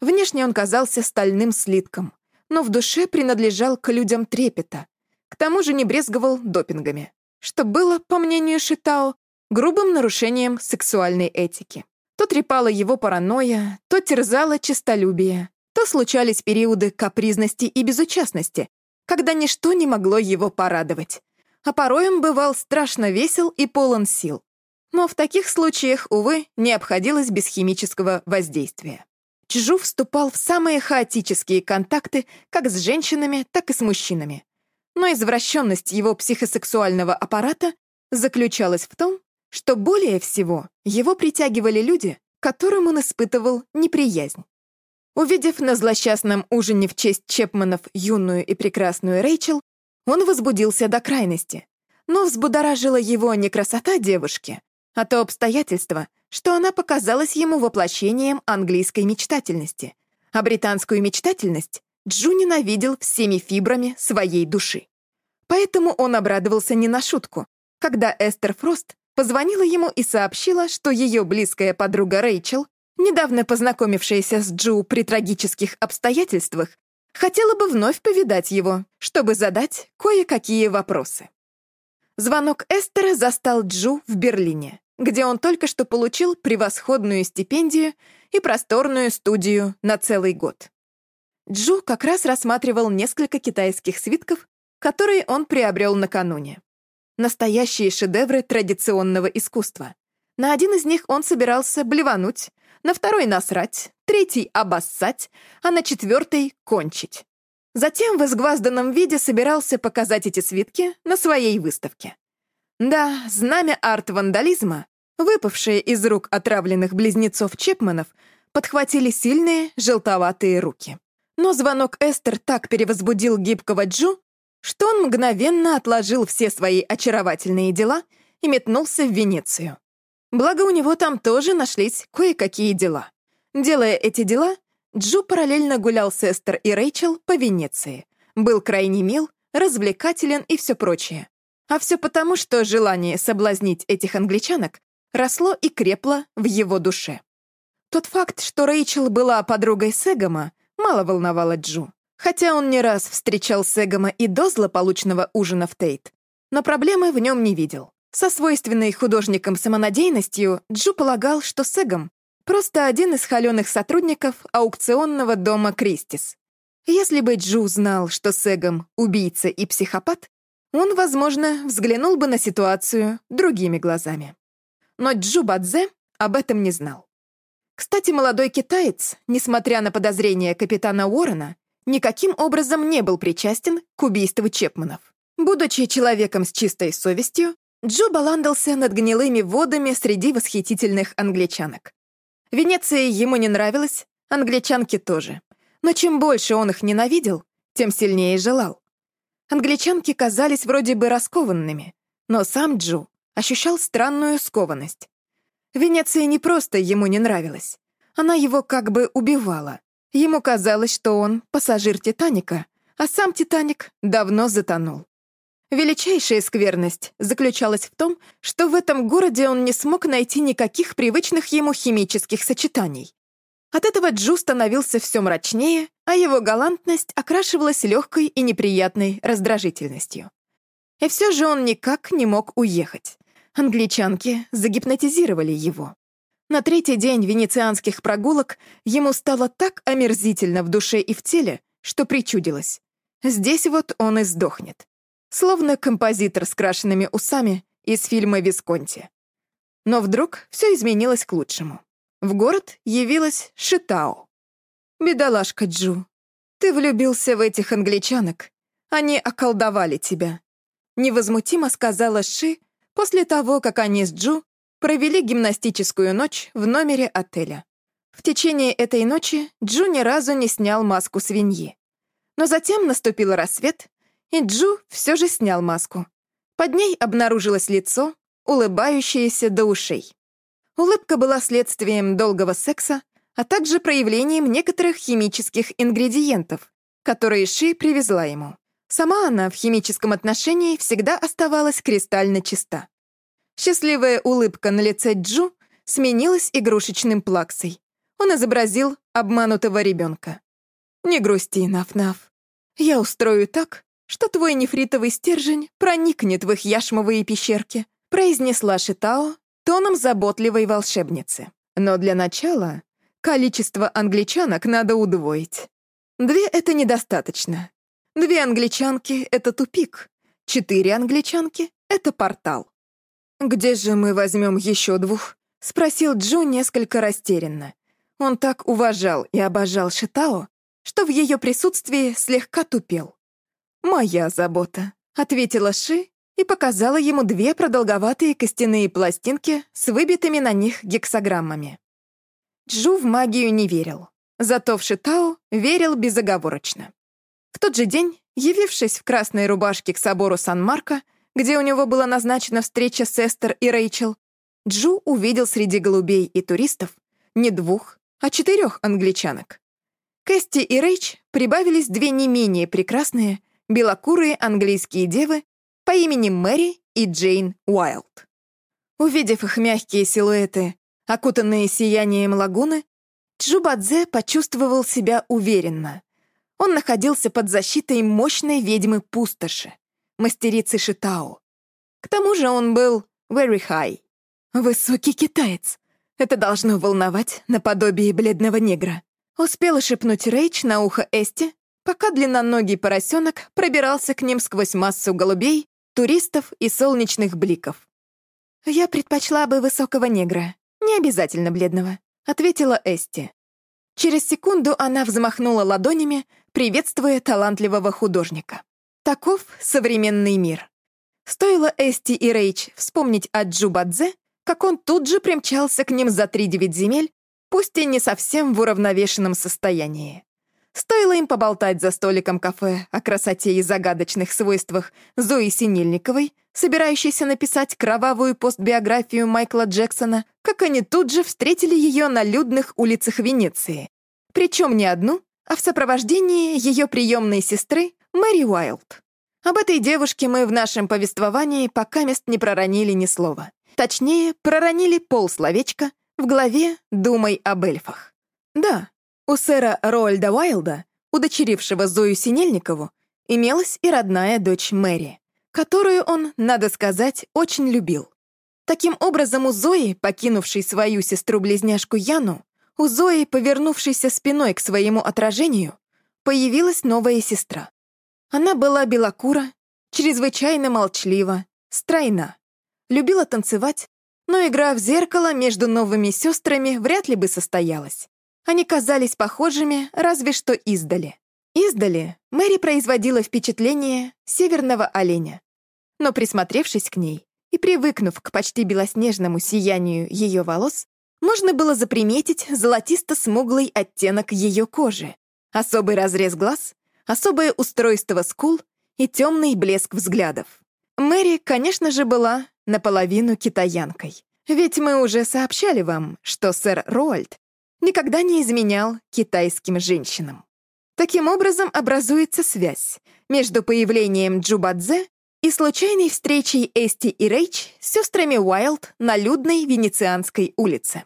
Внешне он казался стальным слитком, но в душе принадлежал к людям трепета. К тому же не брезговал допингами, что было, по мнению Шитао, грубым нарушением сексуальной этики. То трепала его паранойя, то терзала честолюбие, то случались периоды капризности и безучастности, когда ничто не могло его порадовать. А порой он бывал страшно весел и полон сил. Но в таких случаях, увы, не обходилось без химического воздействия. Чжу вступал в самые хаотические контакты как с женщинами, так и с мужчинами. Но извращенность его психосексуального аппарата заключалась в том, что более всего его притягивали люди, которым он испытывал неприязнь. Увидев на злосчастном ужине в честь Чепманов юную и прекрасную Рэйчел, он возбудился до крайности. Но взбудоражила его не красота девушки, а то обстоятельство, что она показалась ему воплощением английской мечтательности, а британскую мечтательность Джу ненавидел всеми фибрами своей души. Поэтому он обрадовался не на шутку, когда Эстер Фрост позвонила ему и сообщила, что ее близкая подруга Рэйчел, недавно познакомившаяся с Джу при трагических обстоятельствах, хотела бы вновь повидать его, чтобы задать кое-какие вопросы. Звонок Эстера застал Джу в Берлине, где он только что получил превосходную стипендию и просторную студию на целый год. Джу как раз рассматривал несколько китайских свитков, которые он приобрел накануне. Настоящие шедевры традиционного искусства. На один из них он собирался блевануть, на второй — насрать, третий — обоссать, а на четвертый — кончить. Затем в изгвазданном виде собирался показать эти свитки на своей выставке. Да, знамя арт-вандализма, выпавшее из рук отравленных близнецов Чепманов, подхватили сильные желтоватые руки. Но звонок Эстер так перевозбудил гибкого Джу, что он мгновенно отложил все свои очаровательные дела и метнулся в Венецию. Благо, у него там тоже нашлись кое-какие дела. Делая эти дела, Джу параллельно гулял с Эстер и Рэйчел по Венеции, был крайне мил, развлекателен и все прочее. А все потому, что желание соблазнить этих англичанок росло и крепло в его душе. Тот факт, что Рэйчел была подругой Сегома, мало волновало Джу. Хотя он не раз встречал Сегома и до злополучного ужина в Тейт, но проблемы в нем не видел. Со свойственной художникам самонадеянностью Джу полагал, что Сегом — просто один из холеных сотрудников аукционного дома Кристис. Если бы Джу знал, что Сегом — убийца и психопат, он, возможно, взглянул бы на ситуацию другими глазами. Но Джу Бадзе об этом не знал. Кстати, молодой китаец, несмотря на подозрения капитана Уоррена, никаким образом не был причастен к убийству Чепманов. Будучи человеком с чистой совестью, Джо баландался над гнилыми водами среди восхитительных англичанок. Венеция ему не нравилась, англичанки тоже. Но чем больше он их ненавидел, тем сильнее желал. Англичанки казались вроде бы раскованными, но сам Джо ощущал странную скованность. Венеция не просто ему не нравилась, она его как бы убивала. Ему казалось, что он пассажир «Титаника», а сам «Титаник» давно затонул. Величайшая скверность заключалась в том, что в этом городе он не смог найти никаких привычных ему химических сочетаний. От этого Джу становился все мрачнее, а его галантность окрашивалась легкой и неприятной раздражительностью. И все же он никак не мог уехать. Англичанки загипнотизировали его. На третий день венецианских прогулок ему стало так омерзительно в душе и в теле, что причудилось. Здесь вот он и сдохнет. Словно композитор с крашенными усами из фильма «Висконти». Но вдруг все изменилось к лучшему. В город явилась Шитао. «Бедолашка Джу, ты влюбился в этих англичанок. Они околдовали тебя», — невозмутимо сказала Ши после того, как они с Джу провели гимнастическую ночь в номере отеля. В течение этой ночи Джу ни разу не снял маску свиньи. Но затем наступил рассвет, и Джу все же снял маску. Под ней обнаружилось лицо, улыбающееся до ушей. Улыбка была следствием долгого секса, а также проявлением некоторых химических ингредиентов, которые Ши привезла ему. Сама она в химическом отношении всегда оставалась кристально чиста. Счастливая улыбка на лице Джу сменилась игрушечным плаксой. Он изобразил обманутого ребенка. «Не грусти, Наф-Наф. Я устрою так, что твой нефритовый стержень проникнет в их яшмовые пещерки, произнесла Шитао тоном заботливой волшебницы. «Но для начала количество англичанок надо удвоить. Две — это недостаточно. Две англичанки — это тупик. Четыре англичанки — это портал. «Где же мы возьмем еще двух?» — спросил Джо несколько растерянно. Он так уважал и обожал Шитао, что в ее присутствии слегка тупел. «Моя забота», — ответила Ши и показала ему две продолговатые костяные пластинки с выбитыми на них гексограммами. Джу в магию не верил, зато в Шитао верил безоговорочно. В тот же день, явившись в красной рубашке к собору Сан-Марко, где у него была назначена встреча с Эстер и Рэйчел, Джу увидел среди голубей и туристов не двух, а четырех англичанок. К Эсти и Рэйч прибавились две не менее прекрасные, белокурые английские девы по имени Мэри и Джейн Уайлд. Увидев их мягкие силуэты, окутанные сиянием лагуны, Джубадзе почувствовал себя уверенно. Он находился под защитой мощной ведьмы пустоши, мастерицы Шитао. К тому же он был very high. Высокий китаец. Это должно волновать наподобие бледного негра. Успела шепнуть Рейч на ухо Эсти, пока длинноногий поросенок пробирался к ним сквозь массу голубей, туристов и солнечных бликов. «Я предпочла бы высокого негра, не обязательно бледного», — ответила Эсти. Через секунду она взмахнула ладонями, приветствуя талантливого художника. Таков современный мир. Стоило Эсти и Рейч вспомнить о Джубадзе, как он тут же примчался к ним за три девять земель, пусть и не совсем в уравновешенном состоянии. Стоило им поболтать за столиком кафе о красоте и загадочных свойствах Зои Синельниковой, собирающейся написать кровавую постбиографию Майкла Джексона, как они тут же встретили ее на людных улицах Венеции. Причем не одну, а в сопровождении ее приемной сестры Мэри Уайлд. Об этой девушке мы в нашем повествовании пока мест не проронили ни слова. Точнее, проронили полсловечка в главе «Думай об эльфах». Да, у сэра Роальда Уайлда, удочерившего Зою Синельникову, имелась и родная дочь Мэри, которую он, надо сказать, очень любил. Таким образом, у Зои, покинувшей свою сестру-близняшку Яну, у Зои, повернувшейся спиной к своему отражению, появилась новая сестра. Она была белокура, чрезвычайно молчлива, стройна, любила танцевать, но игра в зеркало между новыми сестрами вряд ли бы состоялась. Они казались похожими разве что издали. Издали Мэри производила впечатление северного оленя. Но присмотревшись к ней и привыкнув к почти белоснежному сиянию ее волос, можно было заприметить золотисто-смуглый оттенок ее кожи, особый разрез глаз, особое устройство скул и темный блеск взглядов. Мэри, конечно же, была наполовину китаянкой. Ведь мы уже сообщали вам, что сэр Роальд никогда не изменял китайским женщинам. Таким образом образуется связь между появлением Джубадзе и случайной встречей Эсти и Рейч с сестрами Уайлд на людной венецианской улице.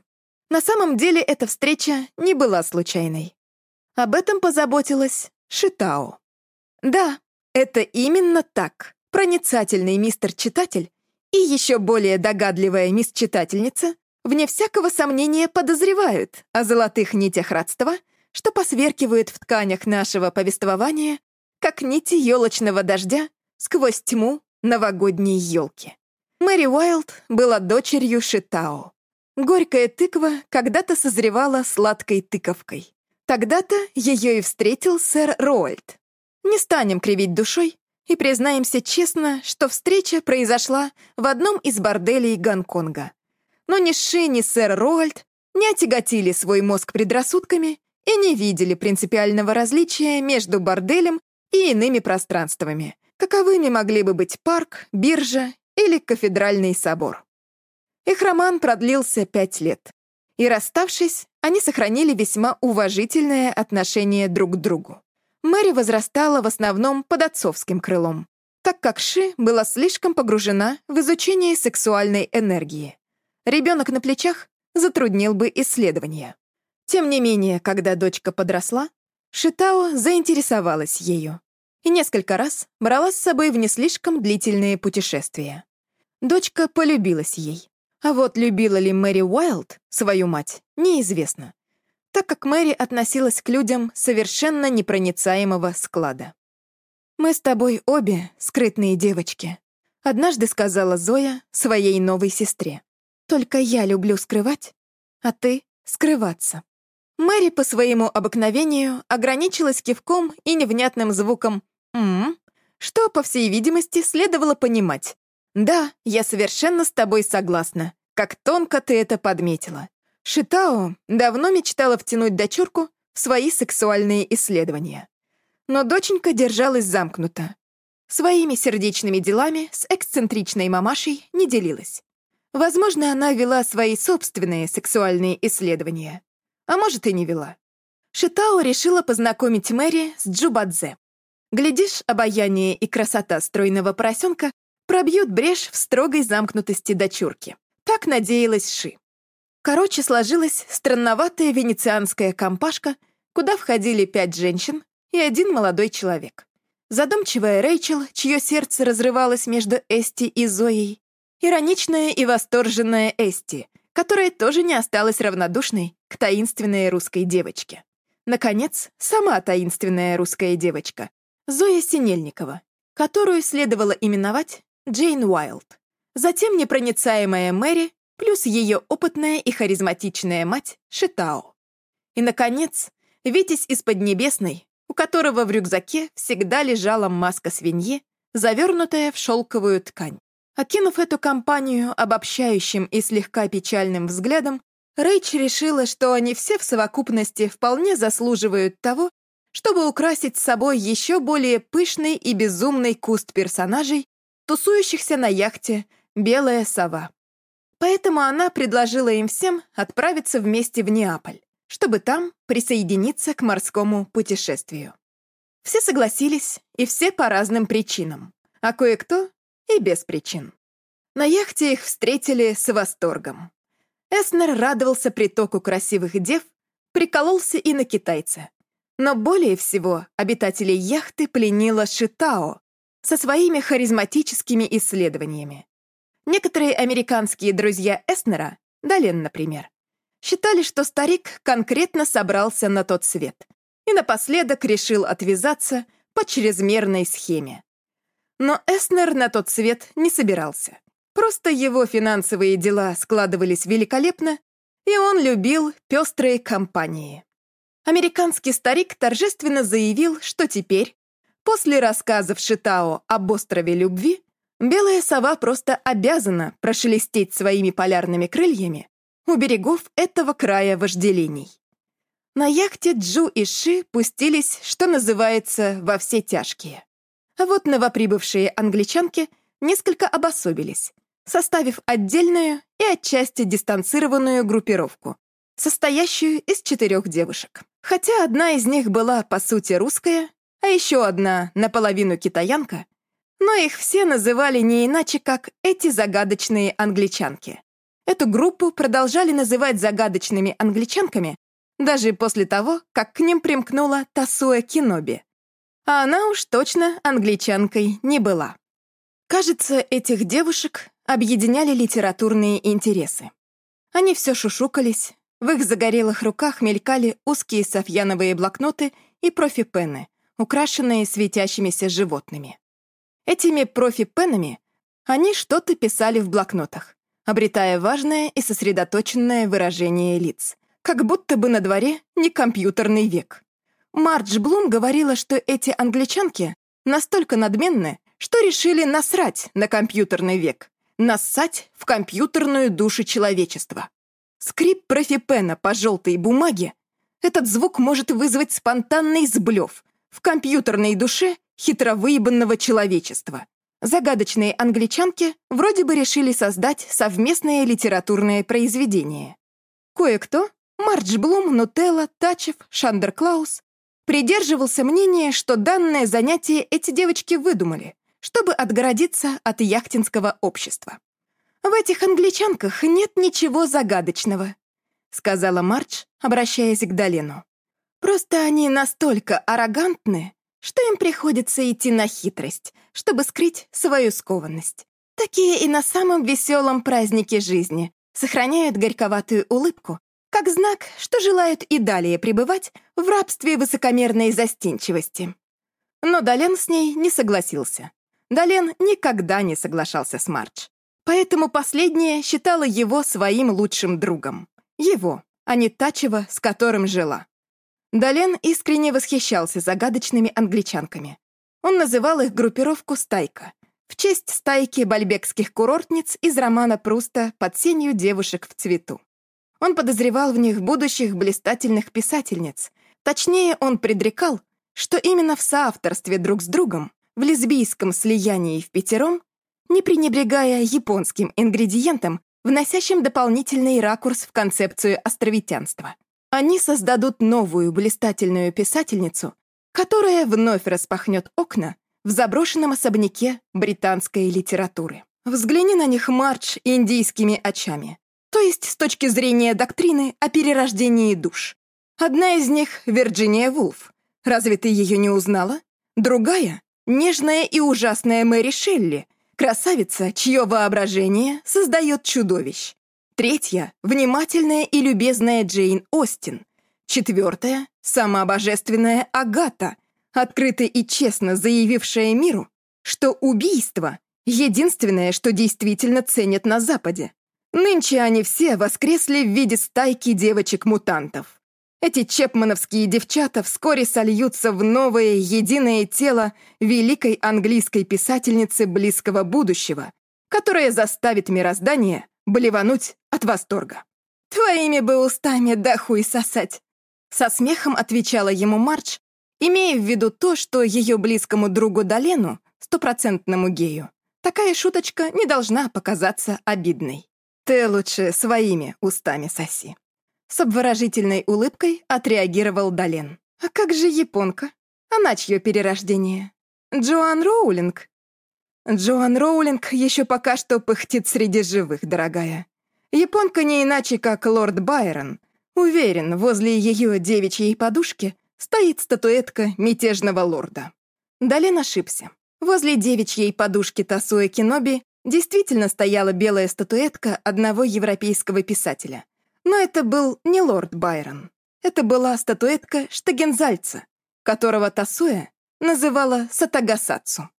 На самом деле эта встреча не была случайной. Об этом позаботилась Шитао. Да, это именно так. Проницательный мистер-читатель и еще более догадливая мисс-читательница вне всякого сомнения подозревают о золотых нитях родства, что посверкивают в тканях нашего повествования, как нити елочного дождя сквозь тьму новогодней елки. Мэри Уайлд была дочерью Шитао. Горькая тыква когда-то созревала сладкой тыковкой. Тогда-то ее и встретил сэр Роальд. Не станем кривить душой и признаемся честно, что встреча произошла в одном из борделей Гонконга. Но ни Ши, ни сэр Роальд не отяготили свой мозг предрассудками и не видели принципиального различия между борделем и иными пространствами, каковыми могли бы быть парк, биржа или кафедральный собор. Их роман продлился пять лет, и, расставшись, они сохранили весьма уважительное отношение друг к другу. Мэри возрастала в основном под отцовским крылом, так как Ши была слишком погружена в изучение сексуальной энергии. Ребенок на плечах затруднил бы исследования. Тем не менее, когда дочка подросла, Шитао заинтересовалась ею и несколько раз брала с собой в не слишком длительные путешествия. Дочка полюбилась ей. А вот любила ли Мэри Уайлд свою мать, неизвестно, так как Мэри относилась к людям совершенно непроницаемого склада. «Мы с тобой обе скрытные девочки», — однажды сказала Зоя своей новой сестре. «Только я люблю скрывать, а ты — скрываться». Мэри по своему обыкновению ограничилась кивком и невнятным звуком «м», что, по всей видимости, следовало понимать. «Да, я совершенно с тобой согласна. Как тонко ты это подметила». Шитао давно мечтала втянуть дочурку в свои сексуальные исследования. Но доченька держалась замкнуто. Своими сердечными делами с эксцентричной мамашей не делилась. Возможно, она вела свои собственные сексуальные исследования а может и не вела. Шитао решила познакомить Мэри с Джубадзе. Глядишь, обаяние и красота стройного поросенка пробьют брешь в строгой замкнутости дочурки. Так надеялась Ши. Короче, сложилась странноватая венецианская компашка, куда входили пять женщин и один молодой человек. Задумчивая Рэйчел, чье сердце разрывалось между Эсти и Зоей, ироничная и восторженная Эсти, которая тоже не осталась равнодушной к таинственной русской девочке. Наконец, сама таинственная русская девочка, Зоя Синельникова, которую следовало именовать Джейн Уайлд. Затем непроницаемая Мэри, плюс ее опытная и харизматичная мать Шитао. И, наконец, Витязь из Поднебесной, у которого в рюкзаке всегда лежала маска свиньи, завернутая в шелковую ткань. Окинув эту компанию обобщающим и слегка печальным взглядом, Рэйч решила, что они все в совокупности вполне заслуживают того, чтобы украсить с собой еще более пышный и безумный куст персонажей, тусующихся на яхте «Белая сова». Поэтому она предложила им всем отправиться вместе в Неаполь, чтобы там присоединиться к морскому путешествию. Все согласились, и все по разным причинам, а кое-кто и без причин. На яхте их встретили с восторгом. Эснер радовался притоку красивых дев, прикололся и на китайца. Но более всего обитателей яхты пленила Шитао со своими харизматическими исследованиями. Некоторые американские друзья Эснера, Дален, например, считали, что старик конкретно собрался на тот свет и напоследок решил отвязаться по чрезмерной схеме. Но Эснер на тот свет не собирался. Просто его финансовые дела складывались великолепно, и он любил пестрые компании. Американский старик торжественно заявил, что теперь, после рассказов Шитао об острове любви, белая сова просто обязана прошелестеть своими полярными крыльями у берегов этого края вожделений. На яхте Джу и Ши пустились, что называется, во все тяжкие. А вот новоприбывшие англичанки несколько обособились, составив отдельную и отчасти дистанцированную группировку, состоящую из четырех девушек. Хотя одна из них была, по сути, русская, а еще одна наполовину китаянка, но их все называли не иначе, как эти загадочные англичанки. Эту группу продолжали называть загадочными англичанками даже после того, как к ним примкнула Тасуя Киноби, а она уж точно англичанкой не была. Кажется, этих девушек объединяли литературные интересы. Они все шушукались, в их загорелых руках мелькали узкие софьяновые блокноты и профи-пены, украшенные светящимися животными. Этими профи-пенами они что-то писали в блокнотах, обретая важное и сосредоточенное выражение лиц, как будто бы на дворе не компьютерный век. Мардж Блум говорила, что эти англичанки настолько надменны, что решили насрать на компьютерный век, нассать в компьютерную душу человечества. Скрип профипена по желтой бумаге этот звук может вызвать спонтанный сблев в компьютерной душе хитро выебанного человечества. Загадочные англичанки вроде бы решили создать совместное литературное произведение. Кое-кто — Мардж Блум, Нутелла, Тачев, Шандер Клаус придерживался мнения, что данное занятие эти девочки выдумали, чтобы отгородиться от яхтинского общества. «В этих англичанках нет ничего загадочного», — сказала Мардж, обращаясь к Долену. «Просто они настолько аррогантны, что им приходится идти на хитрость, чтобы скрыть свою скованность. Такие и на самом веселом празднике жизни сохраняют горьковатую улыбку, как знак, что желают и далее пребывать в рабстве высокомерной застенчивости. Но Дален с ней не согласился. Дален никогда не соглашался с Мардж. Поэтому последняя считала его своим лучшим другом. Его, а не Тачева, с которым жила. Дален искренне восхищался загадочными англичанками. Он называл их группировку «Стайка», в честь стайки бальбекских курортниц из романа Пруста «Под сенью девушек в цвету». Он подозревал в них будущих блистательных писательниц. Точнее, он предрекал, что именно в соавторстве друг с другом, в лесбийском слиянии в пятером, не пренебрегая японским ингредиентом, вносящим дополнительный ракурс в концепцию островитянства. Они создадут новую блистательную писательницу, которая вновь распахнет окна в заброшенном особняке британской литературы. Взгляни на них, Мардж, индийскими очами. То есть с точки зрения доктрины о перерождении душ. Одна из них — Вирджиния Вулф. Разве ты ее не узнала? Другая — нежная и ужасная Мэри Шелли, красавица, чье воображение создает чудовищ. Третья — внимательная и любезная Джейн Остин. Четвертая — сама божественная Агата, открыто и честно заявившая миру, что убийство — единственное, что действительно ценят на Западе. Нынче они все воскресли в виде стайки девочек-мутантов. Эти чепмановские девчата вскоре сольются в новое единое тело великой английской писательницы близкого будущего, которая заставит мироздание блевануть от восторга. «Твоими бы устами да хуй сосать!» Со смехом отвечала ему Марч, имея в виду то, что ее близкому другу Долену, стопроцентному гею, такая шуточка не должна показаться обидной. «Ты лучше своими устами соси». С обворожительной улыбкой отреагировал Долен. «А как же японка? Она чье перерождение? Джоан Роулинг?» «Джоан Роулинг еще пока что пыхтит среди живых, дорогая. Японка не иначе, как лорд Байрон. Уверен, возле ее девичьей подушки стоит статуэтка мятежного лорда». Долен ошибся. Возле девичьей подушки Тасуя Киноби Действительно стояла белая статуэтка одного европейского писателя. Но это был не лорд Байрон. Это была статуэтка Штагензальца, которого Тасуя называла Сатагасацу.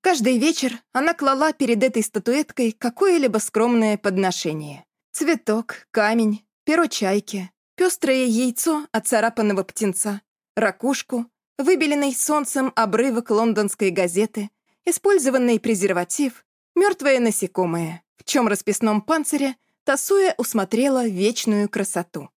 Каждый вечер она клала перед этой статуэткой какое-либо скромное подношение. Цветок, камень, перо чайки, пестрое яйцо от царапанного птенца, ракушку, выбеленный солнцем обрывок лондонской газеты, использованный презерватив, Мертвое насекомое, в чем расписном панцире Тасуя усмотрела вечную красоту.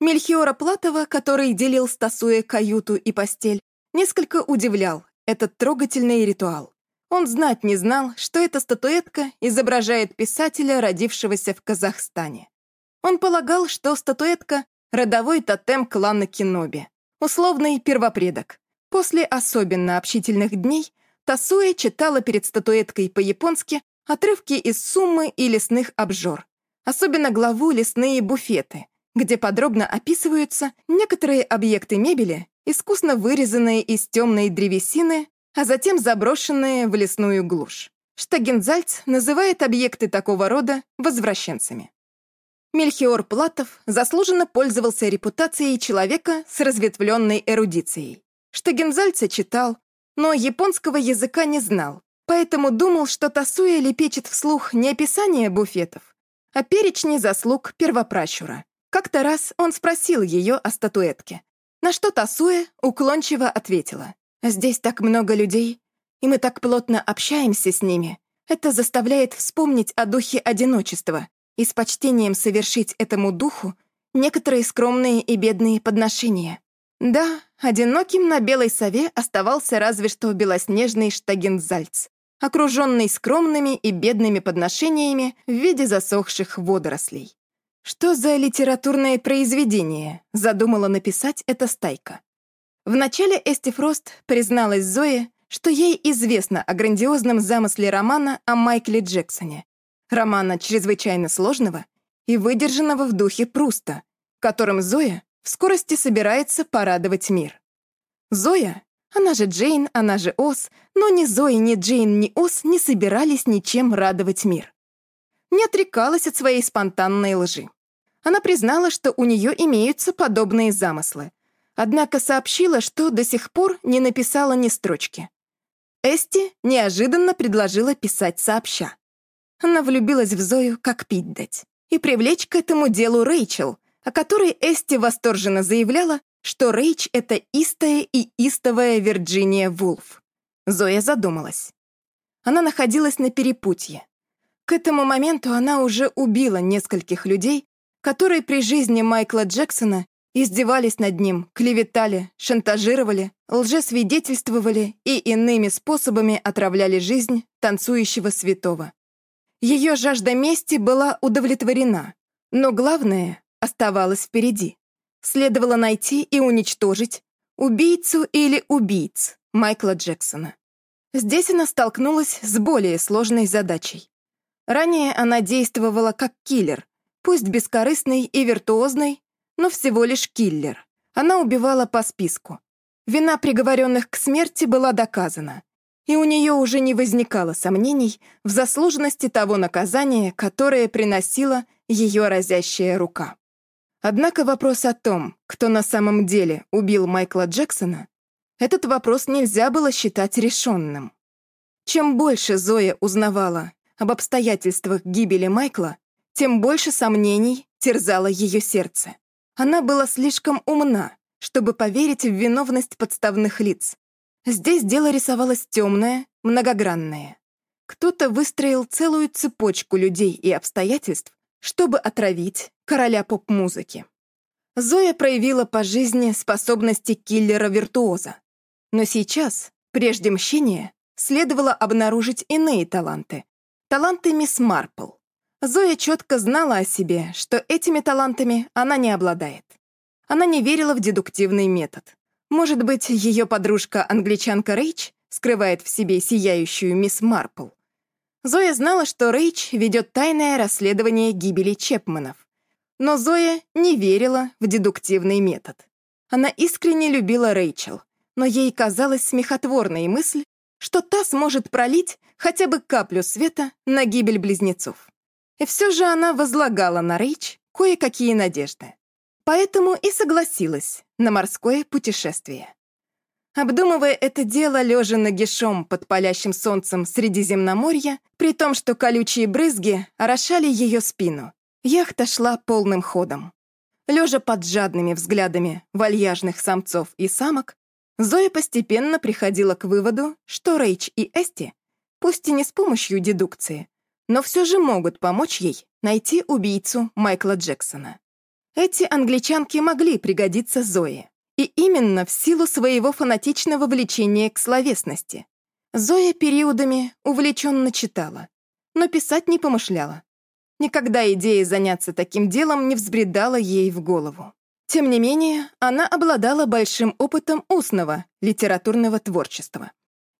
Мельхиора Платова, который делил с Тасуя каюту и постель, несколько удивлял этот трогательный ритуал. Он знать не знал, что эта статуэтка изображает писателя, родившегося в Казахстане. Он полагал, что статуэтка — родовой тотем клана Киноби, условный первопредок. После особенно общительных дней Тасуя читала перед статуэткой по-японски отрывки из «Суммы» и «Лесных обжор», особенно главу «Лесные буфеты», где подробно описываются некоторые объекты мебели, искусно вырезанные из темной древесины, а затем заброшенные в лесную глушь. Штагензальц называет объекты такого рода возвращенцами. Мельхиор Платов заслуженно пользовался репутацией человека с разветвленной эрудицией. Штагензальца читал, но японского языка не знал, поэтому думал, что Тасуя лепечет вслух не описание буфетов, а перечни заслуг первопращура. Как-то раз он спросил ее о статуэтке, на что Тасуя уклончиво ответила. «Здесь так много людей, и мы так плотно общаемся с ними. Это заставляет вспомнить о духе одиночества и с почтением совершить этому духу некоторые скромные и бедные подношения. Да, одиноким на белой сове оставался разве что белоснежный штагензальц, окруженный скромными и бедными подношениями в виде засохших водорослей. Что за литературное произведение задумала написать эта стайка? Вначале Эсти Фрост призналась Зое, что ей известно о грандиозном замысле романа о Майкле Джексоне. Романа чрезвычайно сложного и выдержанного в духе Пруста, которым Зоя в скорости собирается порадовать мир. Зоя, Она же Джейн, она же Ос, но ни Зои, ни Джейн, ни Ос не собирались ничем радовать мир. Не отрекалась от своей спонтанной лжи. Она признала, что у нее имеются подобные замыслы, однако сообщила, что до сих пор не написала ни строчки. Эсти неожиданно предложила писать сообща. Она влюбилась в Зою, как пить дать, и привлечь к этому делу Рэйчел, о которой Эсти восторженно заявляла, что Рэйч — это истая и истовая Вирджиния Вулф. Зоя задумалась. Она находилась на перепутье. К этому моменту она уже убила нескольких людей, которые при жизни Майкла Джексона издевались над ним, клеветали, шантажировали, лжесвидетельствовали и иными способами отравляли жизнь танцующего святого. Ее жажда мести была удовлетворена, но главное оставалось впереди. Следовало найти и уничтожить убийцу или убийц Майкла Джексона. Здесь она столкнулась с более сложной задачей. Ранее она действовала как киллер, пусть бескорыстный и виртуозный, но всего лишь киллер. Она убивала по списку. Вина приговоренных к смерти была доказана, и у нее уже не возникало сомнений в заслуженности того наказания, которое приносила ее разящая рука. Однако вопрос о том, кто на самом деле убил Майкла Джексона, этот вопрос нельзя было считать решенным. Чем больше Зоя узнавала об обстоятельствах гибели Майкла, тем больше сомнений терзало ее сердце. Она была слишком умна, чтобы поверить в виновность подставных лиц. Здесь дело рисовалось темное, многогранное. Кто-то выстроил целую цепочку людей и обстоятельств, чтобы отравить короля поп-музыки. Зоя проявила по жизни способности киллера-виртуоза. Но сейчас, прежде мщения, следовало обнаружить иные таланты. Таланты мисс Марпл. Зоя четко знала о себе, что этими талантами она не обладает. Она не верила в дедуктивный метод. Может быть, ее подружка-англичанка Рейч скрывает в себе сияющую мисс Марпл. Зоя знала, что Рейч ведет тайное расследование гибели Чепманов. Но Зоя не верила в дедуктивный метод. Она искренне любила Рэйчел, но ей казалась смехотворной мысль, что та сможет пролить хотя бы каплю света на гибель близнецов. И все же она возлагала на Рейч кое-какие надежды. Поэтому и согласилась на морское путешествие. Обдумывая это дело, лежа нагишом под палящим солнцем Средиземноморья, при том, что колючие брызги орошали ее спину, яхта шла полным ходом. Лежа под жадными взглядами вальяжных самцов и самок, Зоя постепенно приходила к выводу, что Рейч и Эсти, пусть и не с помощью дедукции, но все же могут помочь ей найти убийцу Майкла Джексона. Эти англичанки могли пригодиться Зое. И именно в силу своего фанатичного влечения к словесности. Зоя периодами увлеченно читала, но писать не помышляла. Никогда идея заняться таким делом не взбредала ей в голову. Тем не менее, она обладала большим опытом устного литературного творчества.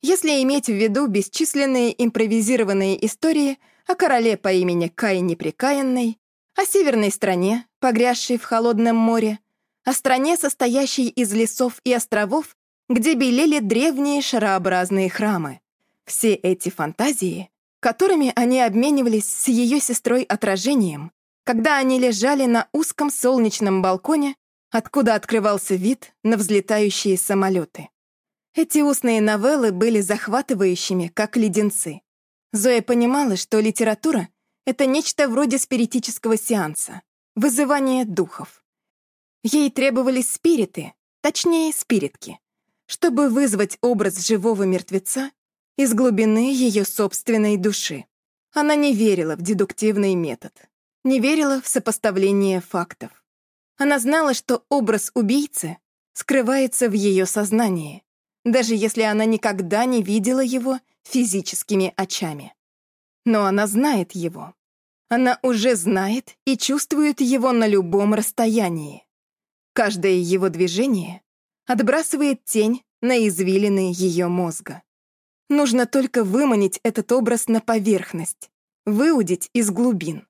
Если иметь в виду бесчисленные импровизированные истории о короле по имени Кай Непрекаянной, о северной стране, погрязшей в холодном море, о стране, состоящей из лесов и островов, где белели древние шарообразные храмы. Все эти фантазии, которыми они обменивались с ее сестрой отражением, когда они лежали на узком солнечном балконе, откуда открывался вид на взлетающие самолеты. Эти устные новеллы были захватывающими, как леденцы. Зоя понимала, что литература — это нечто вроде спиритического сеанса, вызывание духов. Ей требовались спириты, точнее, спиритки, чтобы вызвать образ живого мертвеца из глубины ее собственной души. Она не верила в дедуктивный метод, не верила в сопоставление фактов. Она знала, что образ убийцы скрывается в ее сознании, даже если она никогда не видела его физическими очами. Но она знает его. Она уже знает и чувствует его на любом расстоянии. Каждое его движение отбрасывает тень на извилины ее мозга. Нужно только выманить этот образ на поверхность, выудить из глубин.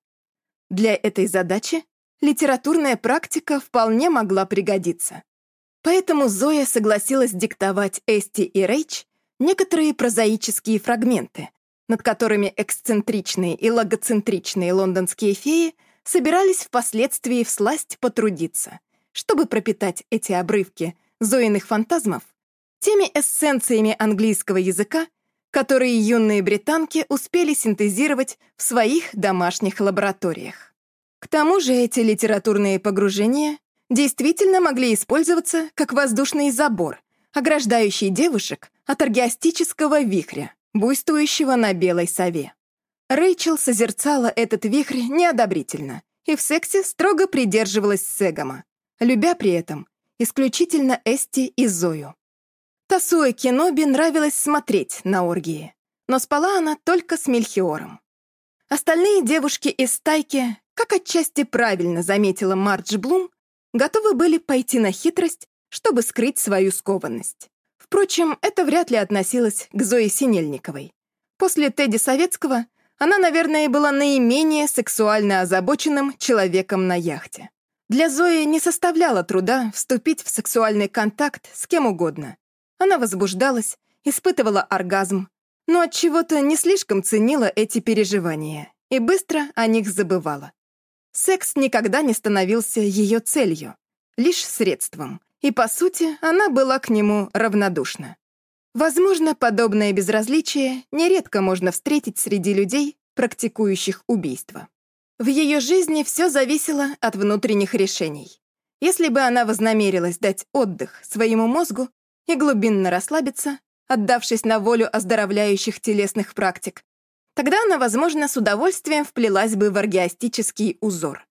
Для этой задачи литературная практика вполне могла пригодиться. Поэтому Зоя согласилась диктовать Эсти и Рейч некоторые прозаические фрагменты, над которыми эксцентричные и логоцентричные лондонские феи собирались впоследствии всласть потрудиться, чтобы пропитать эти обрывки Зоиных фантазмов теми эссенциями английского языка, которые юные британки успели синтезировать в своих домашних лабораториях. К тому же эти литературные погружения действительно могли использоваться как воздушный забор, ограждающий девушек от оргиастического вихря, буйствующего на белой сове. Рэйчел созерцала этот вихрь неодобрительно и в сексе строго придерживалась Сегома, любя при этом исключительно Эсти и Зою. Тасуэ Кеноби нравилось смотреть на оргии, но спала она только с Мельхиором. Остальные девушки из стайки, как отчасти правильно заметила Мардж Блум, готовы были пойти на хитрость, чтобы скрыть свою скованность. Впрочем, это вряд ли относилось к Зое Синельниковой. После Тедди Советского она, наверное, была наименее сексуально озабоченным человеком на яхте. Для Зои не составляло труда вступить в сексуальный контакт с кем угодно. Она возбуждалась, испытывала оргазм, но от чего-то не слишком ценила эти переживания и быстро о них забывала. Секс никогда не становился ее целью, лишь средством, и, по сути, она была к нему равнодушна. Возможно, подобное безразличие нередко можно встретить среди людей, практикующих убийство. В ее жизни все зависело от внутренних решений. Если бы она вознамерилась дать отдых своему мозгу и глубинно расслабиться, отдавшись на волю оздоровляющих телесных практик, Тогда она, возможно, с удовольствием вплелась бы в оргиастический узор.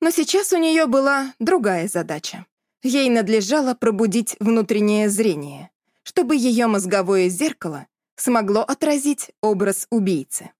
Но сейчас у нее была другая задача. Ей надлежало пробудить внутреннее зрение, чтобы ее мозговое зеркало смогло отразить образ убийцы.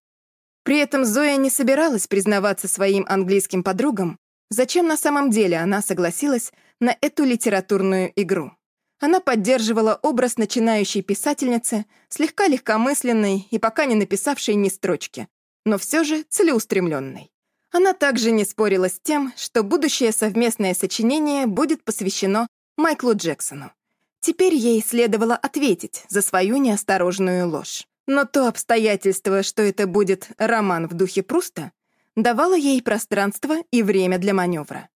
При этом Зоя не собиралась признаваться своим английским подругам, зачем на самом деле она согласилась на эту литературную игру. Она поддерживала образ начинающей писательницы, слегка легкомысленной и пока не написавшей ни строчки, но все же целеустремленной. Она также не спорила с тем, что будущее совместное сочинение будет посвящено Майклу Джексону. Теперь ей следовало ответить за свою неосторожную ложь. Но то обстоятельство, что это будет роман в духе Пруста, давало ей пространство и время для маневра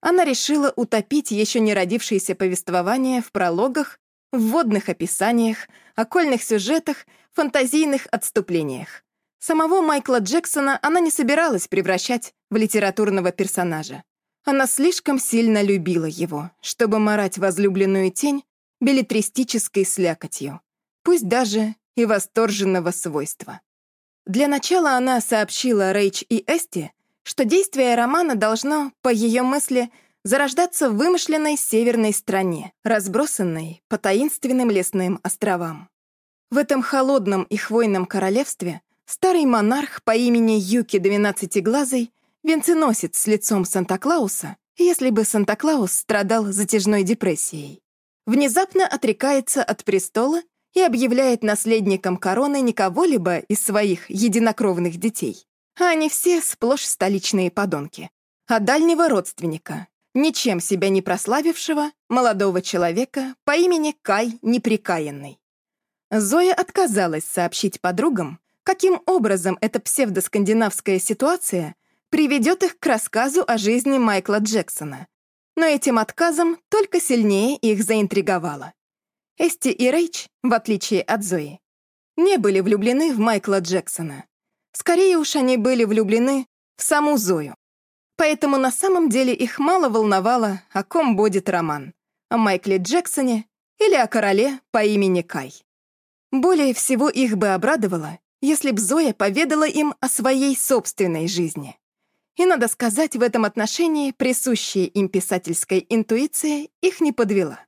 она решила утопить еще не родившееся повествование в прологах, вводных описаниях, окольных сюжетах, фантазийных отступлениях. Самого Майкла Джексона она не собиралась превращать в литературного персонажа. Она слишком сильно любила его, чтобы марать возлюбленную тень билетристической слякотью, пусть даже и восторженного свойства. Для начала она сообщила Рейч и Эсти, что действие романа должно, по ее мысли, зарождаться в вымышленной северной стране, разбросанной по таинственным лесным островам. В этом холодном и хвойном королевстве старый монарх по имени Юки Двенадцатиглазый, венценосец с лицом Санта-Клауса, если бы Санта-Клаус страдал затяжной депрессией, внезапно отрекается от престола и объявляет наследником короны не кого-либо из своих единокровных детей, а они все сплошь столичные подонки. А дальнего родственника, ничем себя не прославившего, молодого человека по имени Кай Неприкаянный. Зоя отказалась сообщить подругам, каким образом эта псевдоскандинавская ситуация приведет их к рассказу о жизни Майкла Джексона. Но этим отказом только сильнее их заинтриговало. Эсти и Рейч, в отличие от Зои, не были влюблены в Майкла Джексона. Скорее уж они были влюблены в саму Зою. Поэтому на самом деле их мало волновало, о ком будет роман. О Майкле Джексоне или о короле по имени Кай. Более всего их бы обрадовало, если б Зоя поведала им о своей собственной жизни. И, надо сказать, в этом отношении присущая им писательская интуиция их не подвела.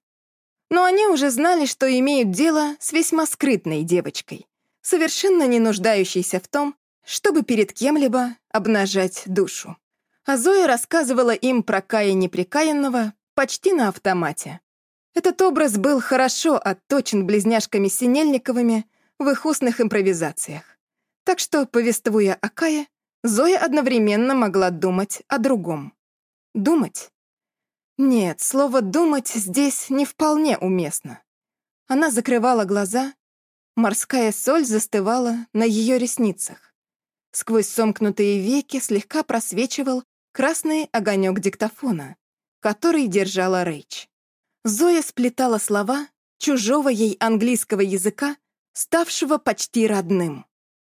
Но они уже знали, что имеют дело с весьма скрытной девочкой, совершенно не нуждающейся в том, чтобы перед кем-либо обнажать душу. А Зоя рассказывала им про Кая Неприкаянного почти на автомате. Этот образ был хорошо отточен близняшками Синельниковыми в их устных импровизациях. Так что, повествуя о Кае, Зоя одновременно могла думать о другом. Думать Нет, слово «думать» здесь не вполне уместно. Она закрывала глаза, морская соль застывала на ее ресницах. Сквозь сомкнутые веки слегка просвечивал красный огонек диктофона, который держала Рэйч. Зоя сплетала слова чужого ей английского языка, ставшего почти родным.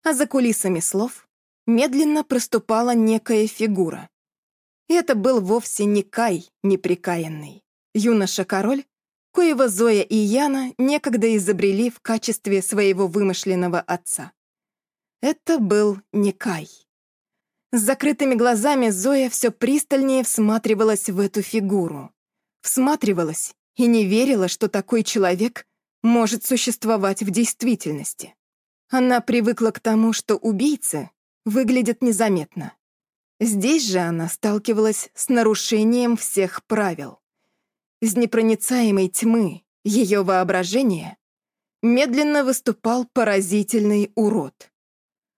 А за кулисами слов медленно проступала некая фигура. Это был вовсе не Кай неприкаянный. Юноша-король, коего Зоя и Яна некогда изобрели в качестве своего вымышленного отца. Это был не Кай. С закрытыми глазами Зоя все пристальнее всматривалась в эту фигуру. Всматривалась и не верила, что такой человек может существовать в действительности. Она привыкла к тому, что убийцы выглядят незаметно. Здесь же она сталкивалась с нарушением всех правил. Из непроницаемой тьмы ее воображения медленно выступал поразительный урод.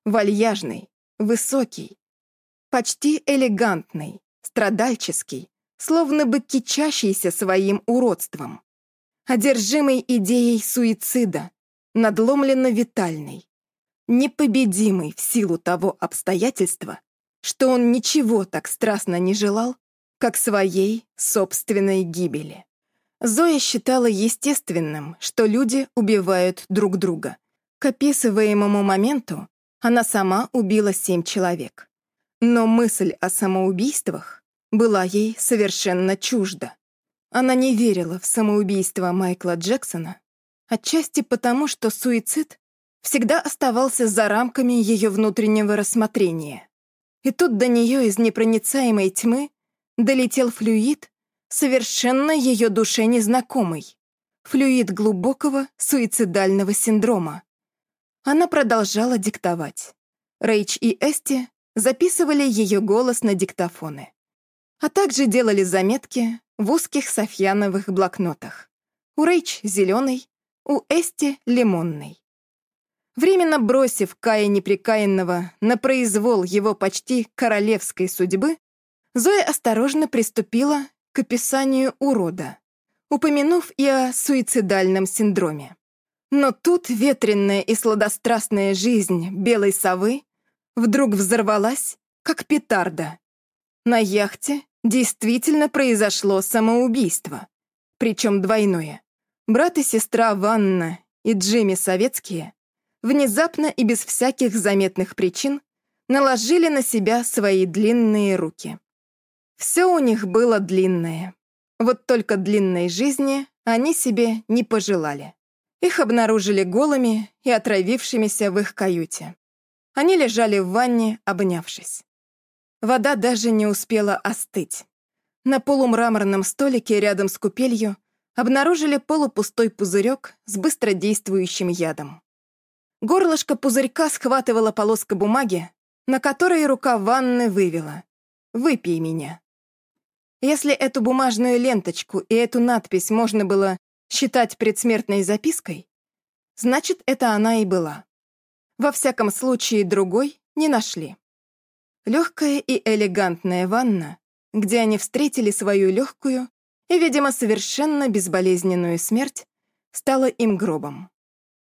Вальяжный, высокий, почти элегантный, страдальческий, словно бы кичащийся своим уродством. Одержимый идеей суицида, надломленно витальный, непобедимый в силу того обстоятельства, что он ничего так страстно не желал, как своей собственной гибели. Зоя считала естественным, что люди убивают друг друга. К описываемому моменту она сама убила семь человек. Но мысль о самоубийствах была ей совершенно чужда. Она не верила в самоубийство Майкла Джексона, отчасти потому, что суицид всегда оставался за рамками ее внутреннего рассмотрения. И тут до нее из непроницаемой тьмы долетел флюид, совершенно ее душе незнакомый. Флюид глубокого суицидального синдрома. Она продолжала диктовать. Рэйч и Эсти записывали ее голос на диктофоны, а также делали заметки в узких софьяновых блокнотах. У Рэйч — зеленый, у Эсти — лимонный. Временно бросив Кая Неприкаянного на произвол его почти королевской судьбы, Зоя осторожно приступила к описанию урода, упомянув и о суицидальном синдроме. Но тут ветренная и сладострастная жизнь белой совы вдруг взорвалась, как петарда. На яхте действительно произошло самоубийство, причем двойное. Брат и сестра Ванна и Джимми Советские внезапно и без всяких заметных причин наложили на себя свои длинные руки. Все у них было длинное. Вот только длинной жизни они себе не пожелали. Их обнаружили голыми и отравившимися в их каюте. Они лежали в ванне, обнявшись. Вода даже не успела остыть. На полумраморном столике рядом с купелью обнаружили полупустой пузырек с быстродействующим ядом. Горлышко пузырька схватывала полоска бумаги, на которой рука ванны вывела «Выпей меня». Если эту бумажную ленточку и эту надпись можно было считать предсмертной запиской, значит, это она и была. Во всяком случае, другой не нашли. Легкая и элегантная ванна, где они встретили свою легкую и, видимо, совершенно безболезненную смерть, стала им гробом.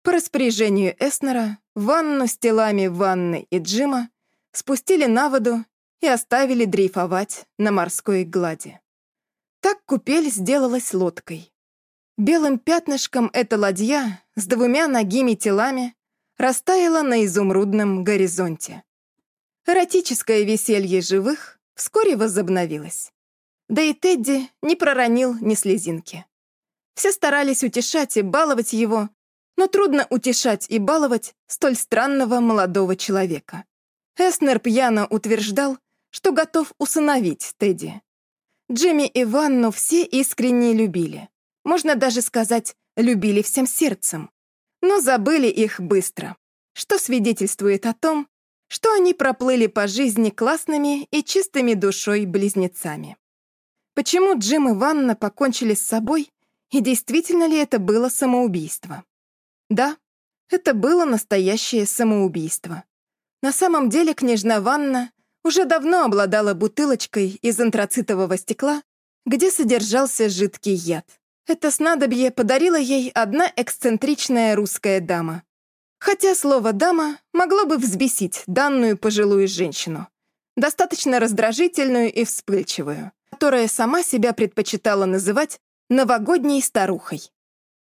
По распоряжению Эснера, ванну с телами Ванны и Джима спустили на воду и оставили дрейфовать на морской глади. Так купель сделалась лодкой. Белым пятнышком эта ладья с двумя ногими телами растаяла на изумрудном горизонте. Эротическое веселье живых вскоре возобновилось. Да и Тедди не проронил ни слезинки. Все старались утешать и баловать его, но трудно утешать и баловать столь странного молодого человека. Эснер пьяно утверждал, что готов усыновить Тедди. Джимми и Ванну все искренне любили. Можно даже сказать, любили всем сердцем но забыли их быстро, что свидетельствует о том, что они проплыли по жизни классными и чистыми душой близнецами. Почему Джим и Ванна покончили с собой, и действительно ли это было самоубийство? Да, это было настоящее самоубийство. На самом деле княжна Ванна уже давно обладала бутылочкой из антрацитового стекла где содержался жидкий яд. Это снадобье подарила ей одна эксцентричная русская дама. Хотя слово «дама» могло бы взбесить данную пожилую женщину, достаточно раздражительную и вспыльчивую, которая сама себя предпочитала называть новогодней старухой.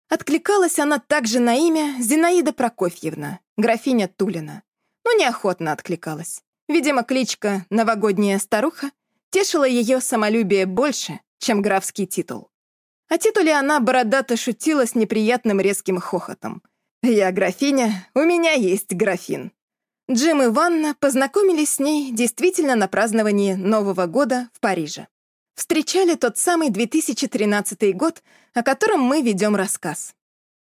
Откликалась она также на имя Зинаида Прокофьевна, графиня Тулина, но неохотно откликалась. Видимо, кличка «Новогодняя старуха» тешила ее самолюбие больше, чем графский титул. О титуле она бородато шутила с неприятным резким хохотом. «Я графиня, у меня есть графин». Джим и Ванна познакомились с ней действительно на праздновании Нового года в Париже. Встречали тот самый 2013 год, о котором мы ведем рассказ.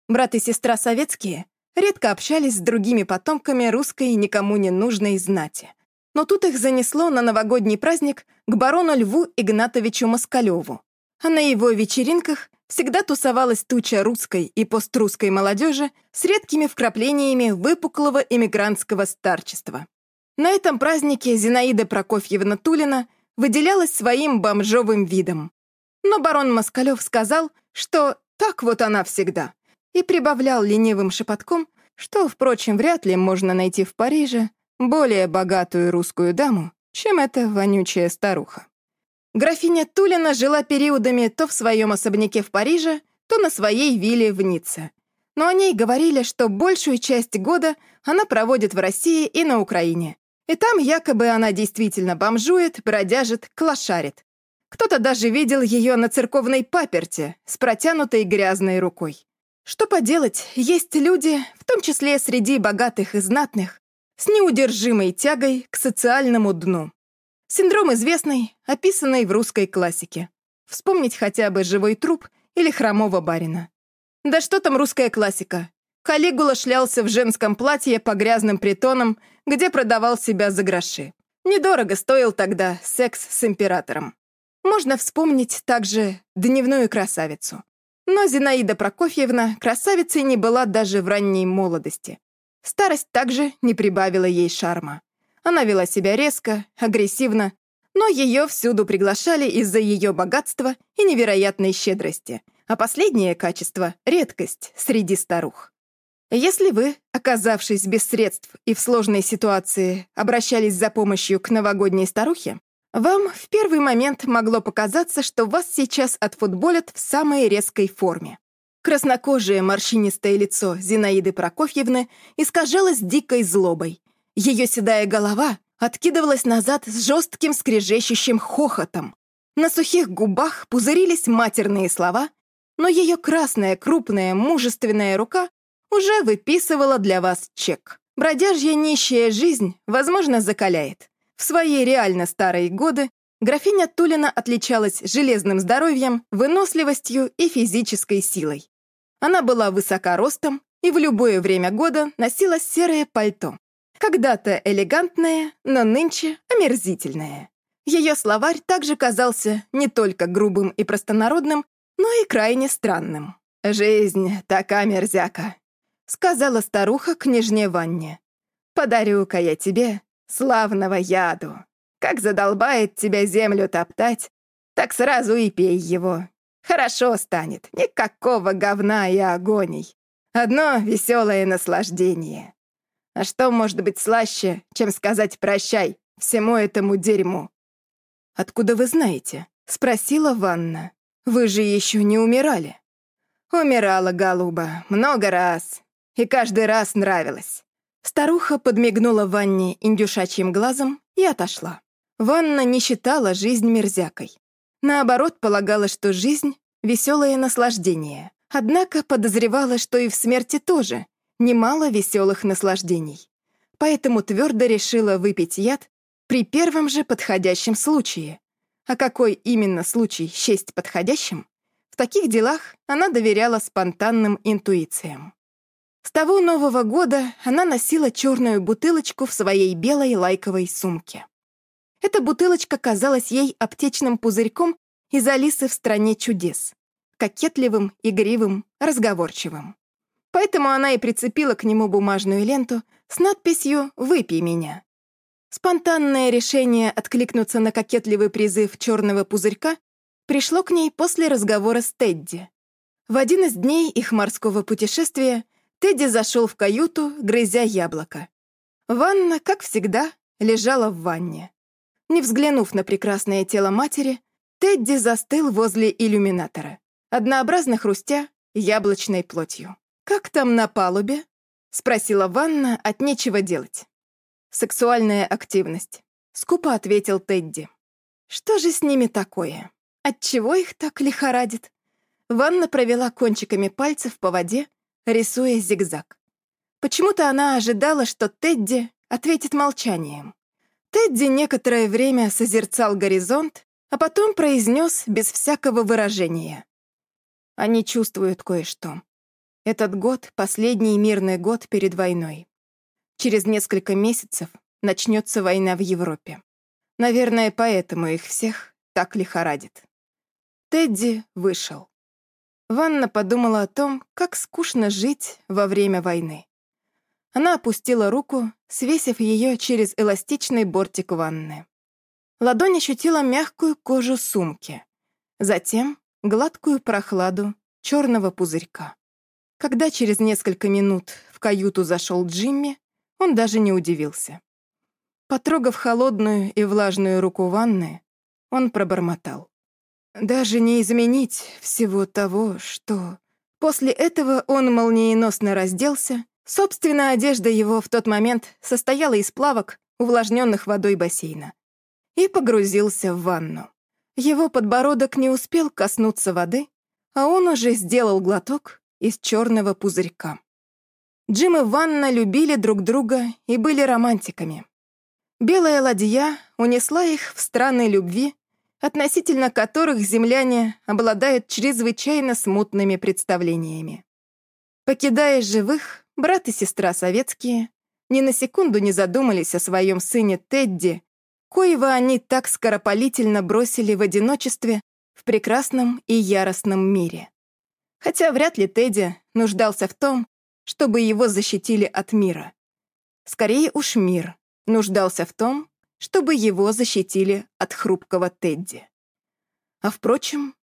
Брат и сестра советские редко общались с другими потомками русской никому не нужной знати. Но тут их занесло на новогодний праздник к барону Льву Игнатовичу Москалеву. А на его вечеринках всегда тусовалась туча русской и пострусской молодежи с редкими вкраплениями выпуклого эмигрантского старчества. На этом празднике Зинаида Прокофьевна Тулина выделялась своим бомжовым видом. Но барон Москалев сказал, что так вот она всегда, и прибавлял ленивым шепотком, что, впрочем, вряд ли можно найти в Париже более богатую русскую даму, чем эта вонючая старуха. Графиня Тулина жила периодами то в своем особняке в Париже, то на своей вилле в Ницце. Но о ней говорили, что большую часть года она проводит в России и на Украине. И там якобы она действительно бомжует, бродяжит, клошарит. Кто-то даже видел ее на церковной паперте с протянутой грязной рукой. Что поделать, есть люди, в том числе среди богатых и знатных, с неудержимой тягой к социальному дну. Синдром известный, описанный в русской классике. Вспомнить хотя бы «Живой труп» или «Хромого барина». Да что там русская классика? Калигула шлялся в женском платье по грязным притонам, где продавал себя за гроши. Недорого стоил тогда секс с императором. Можно вспомнить также «Дневную красавицу». Но Зинаида Прокофьевна красавицей не была даже в ранней молодости. Старость также не прибавила ей шарма. Она вела себя резко, агрессивно, но ее всюду приглашали из-за ее богатства и невероятной щедрости, а последнее качество — редкость среди старух. Если вы, оказавшись без средств и в сложной ситуации, обращались за помощью к новогодней старухе, вам в первый момент могло показаться, что вас сейчас отфутболят в самой резкой форме. Краснокожее морщинистое лицо Зинаиды Прокофьевны искажалось дикой злобой. Ее седая голова откидывалась назад с жестким скрежещущим хохотом. На сухих губах пузырились матерные слова, но ее красная, крупная, мужественная рука уже выписывала для вас чек. Бродяжья нищая жизнь, возможно, закаляет. В свои реально старые годы графиня Тулина отличалась железным здоровьем, выносливостью и физической силой. Она была высока ростом и в любое время года носила серое пальто. Когда-то элегантное, но нынче омерзительное. Ее словарь также казался не только грубым и простонародным, но и крайне странным. «Жизнь така мерзяка», — сказала старуха княжне Ванне. «Подарю-ка я тебе славного яду. Как задолбает тебя землю топтать, так сразу и пей его. Хорошо станет, никакого говна и агоний. Одно веселое наслаждение. А что может быть слаще, чем сказать «прощай» всему этому дерьму? «Откуда вы знаете?» — спросила Ванна. «Вы же еще не умирали». «Умирала, голуба, много раз. И каждый раз нравилось. Старуха подмигнула Ванне индюшачьим глазом и отошла. Ванна не считала жизнь мерзякой. Наоборот, полагала, что жизнь — веселое наслаждение. Однако подозревала, что и в смерти тоже немало веселых наслаждений. Поэтому твердо решила выпить яд при первом же подходящем случае. А какой именно случай счесть подходящим? В таких делах она доверяла спонтанным интуициям. С того Нового года она носила черную бутылочку в своей белой лайковой сумке. Эта бутылочка казалась ей аптечным пузырьком из Алисы в «Стране чудес», кокетливым, игривым, разговорчивым. Поэтому она и прицепила к нему бумажную ленту с надписью «Выпей меня». Спонтанное решение откликнуться на кокетливый призыв черного пузырька пришло к ней после разговора с Тедди. В один из дней их морского путешествия Тедди зашел в каюту, грызя яблоко. Ванна, как всегда, лежала в ванне. Не взглянув на прекрасное тело матери, Тедди застыл возле иллюминатора, однообразно хрустя яблочной плотью. «Как там на палубе?» — спросила Ванна от нечего делать. «Сексуальная активность», — скупо ответил Тедди. «Что же с ними такое? Отчего их так лихорадит?» Ванна провела кончиками пальцев по воде, рисуя зигзаг. Почему-то она ожидала, что Тедди ответит молчанием. Тедди некоторое время созерцал горизонт, а потом произнес без всякого выражения. Они чувствуют кое-что. Этот год — последний мирный год перед войной. Через несколько месяцев начнется война в Европе. Наверное, поэтому их всех так лихорадит. Тедди вышел. Ванна подумала о том, как скучно жить во время войны. Она опустила руку, свесив ее через эластичный бортик ванны. Ладонь ощутила мягкую кожу сумки, затем гладкую прохладу черного пузырька. Когда через несколько минут в каюту зашел Джимми, он даже не удивился. Потрогав холодную и влажную руку ванны, он пробормотал. «Даже не изменить всего того, что...» После этого он молниеносно разделся Собственно, одежда его в тот момент состояла из плавок, увлажненных водой бассейна. И погрузился в ванну. Его подбородок не успел коснуться воды, а он уже сделал глоток из черного пузырька. Джим и Ванна любили друг друга и были романтиками. Белая ладья унесла их в страны любви, относительно которых земляне обладают чрезвычайно смутными представлениями. Покидая живых, Брат и сестра советские ни на секунду не задумались о своем сыне Тедди, коего они так скоропалительно бросили в одиночестве в прекрасном и яростном мире. Хотя вряд ли Тедди нуждался в том, чтобы его защитили от мира. Скорее уж мир нуждался в том, чтобы его защитили от хрупкого Тедди. А впрочем,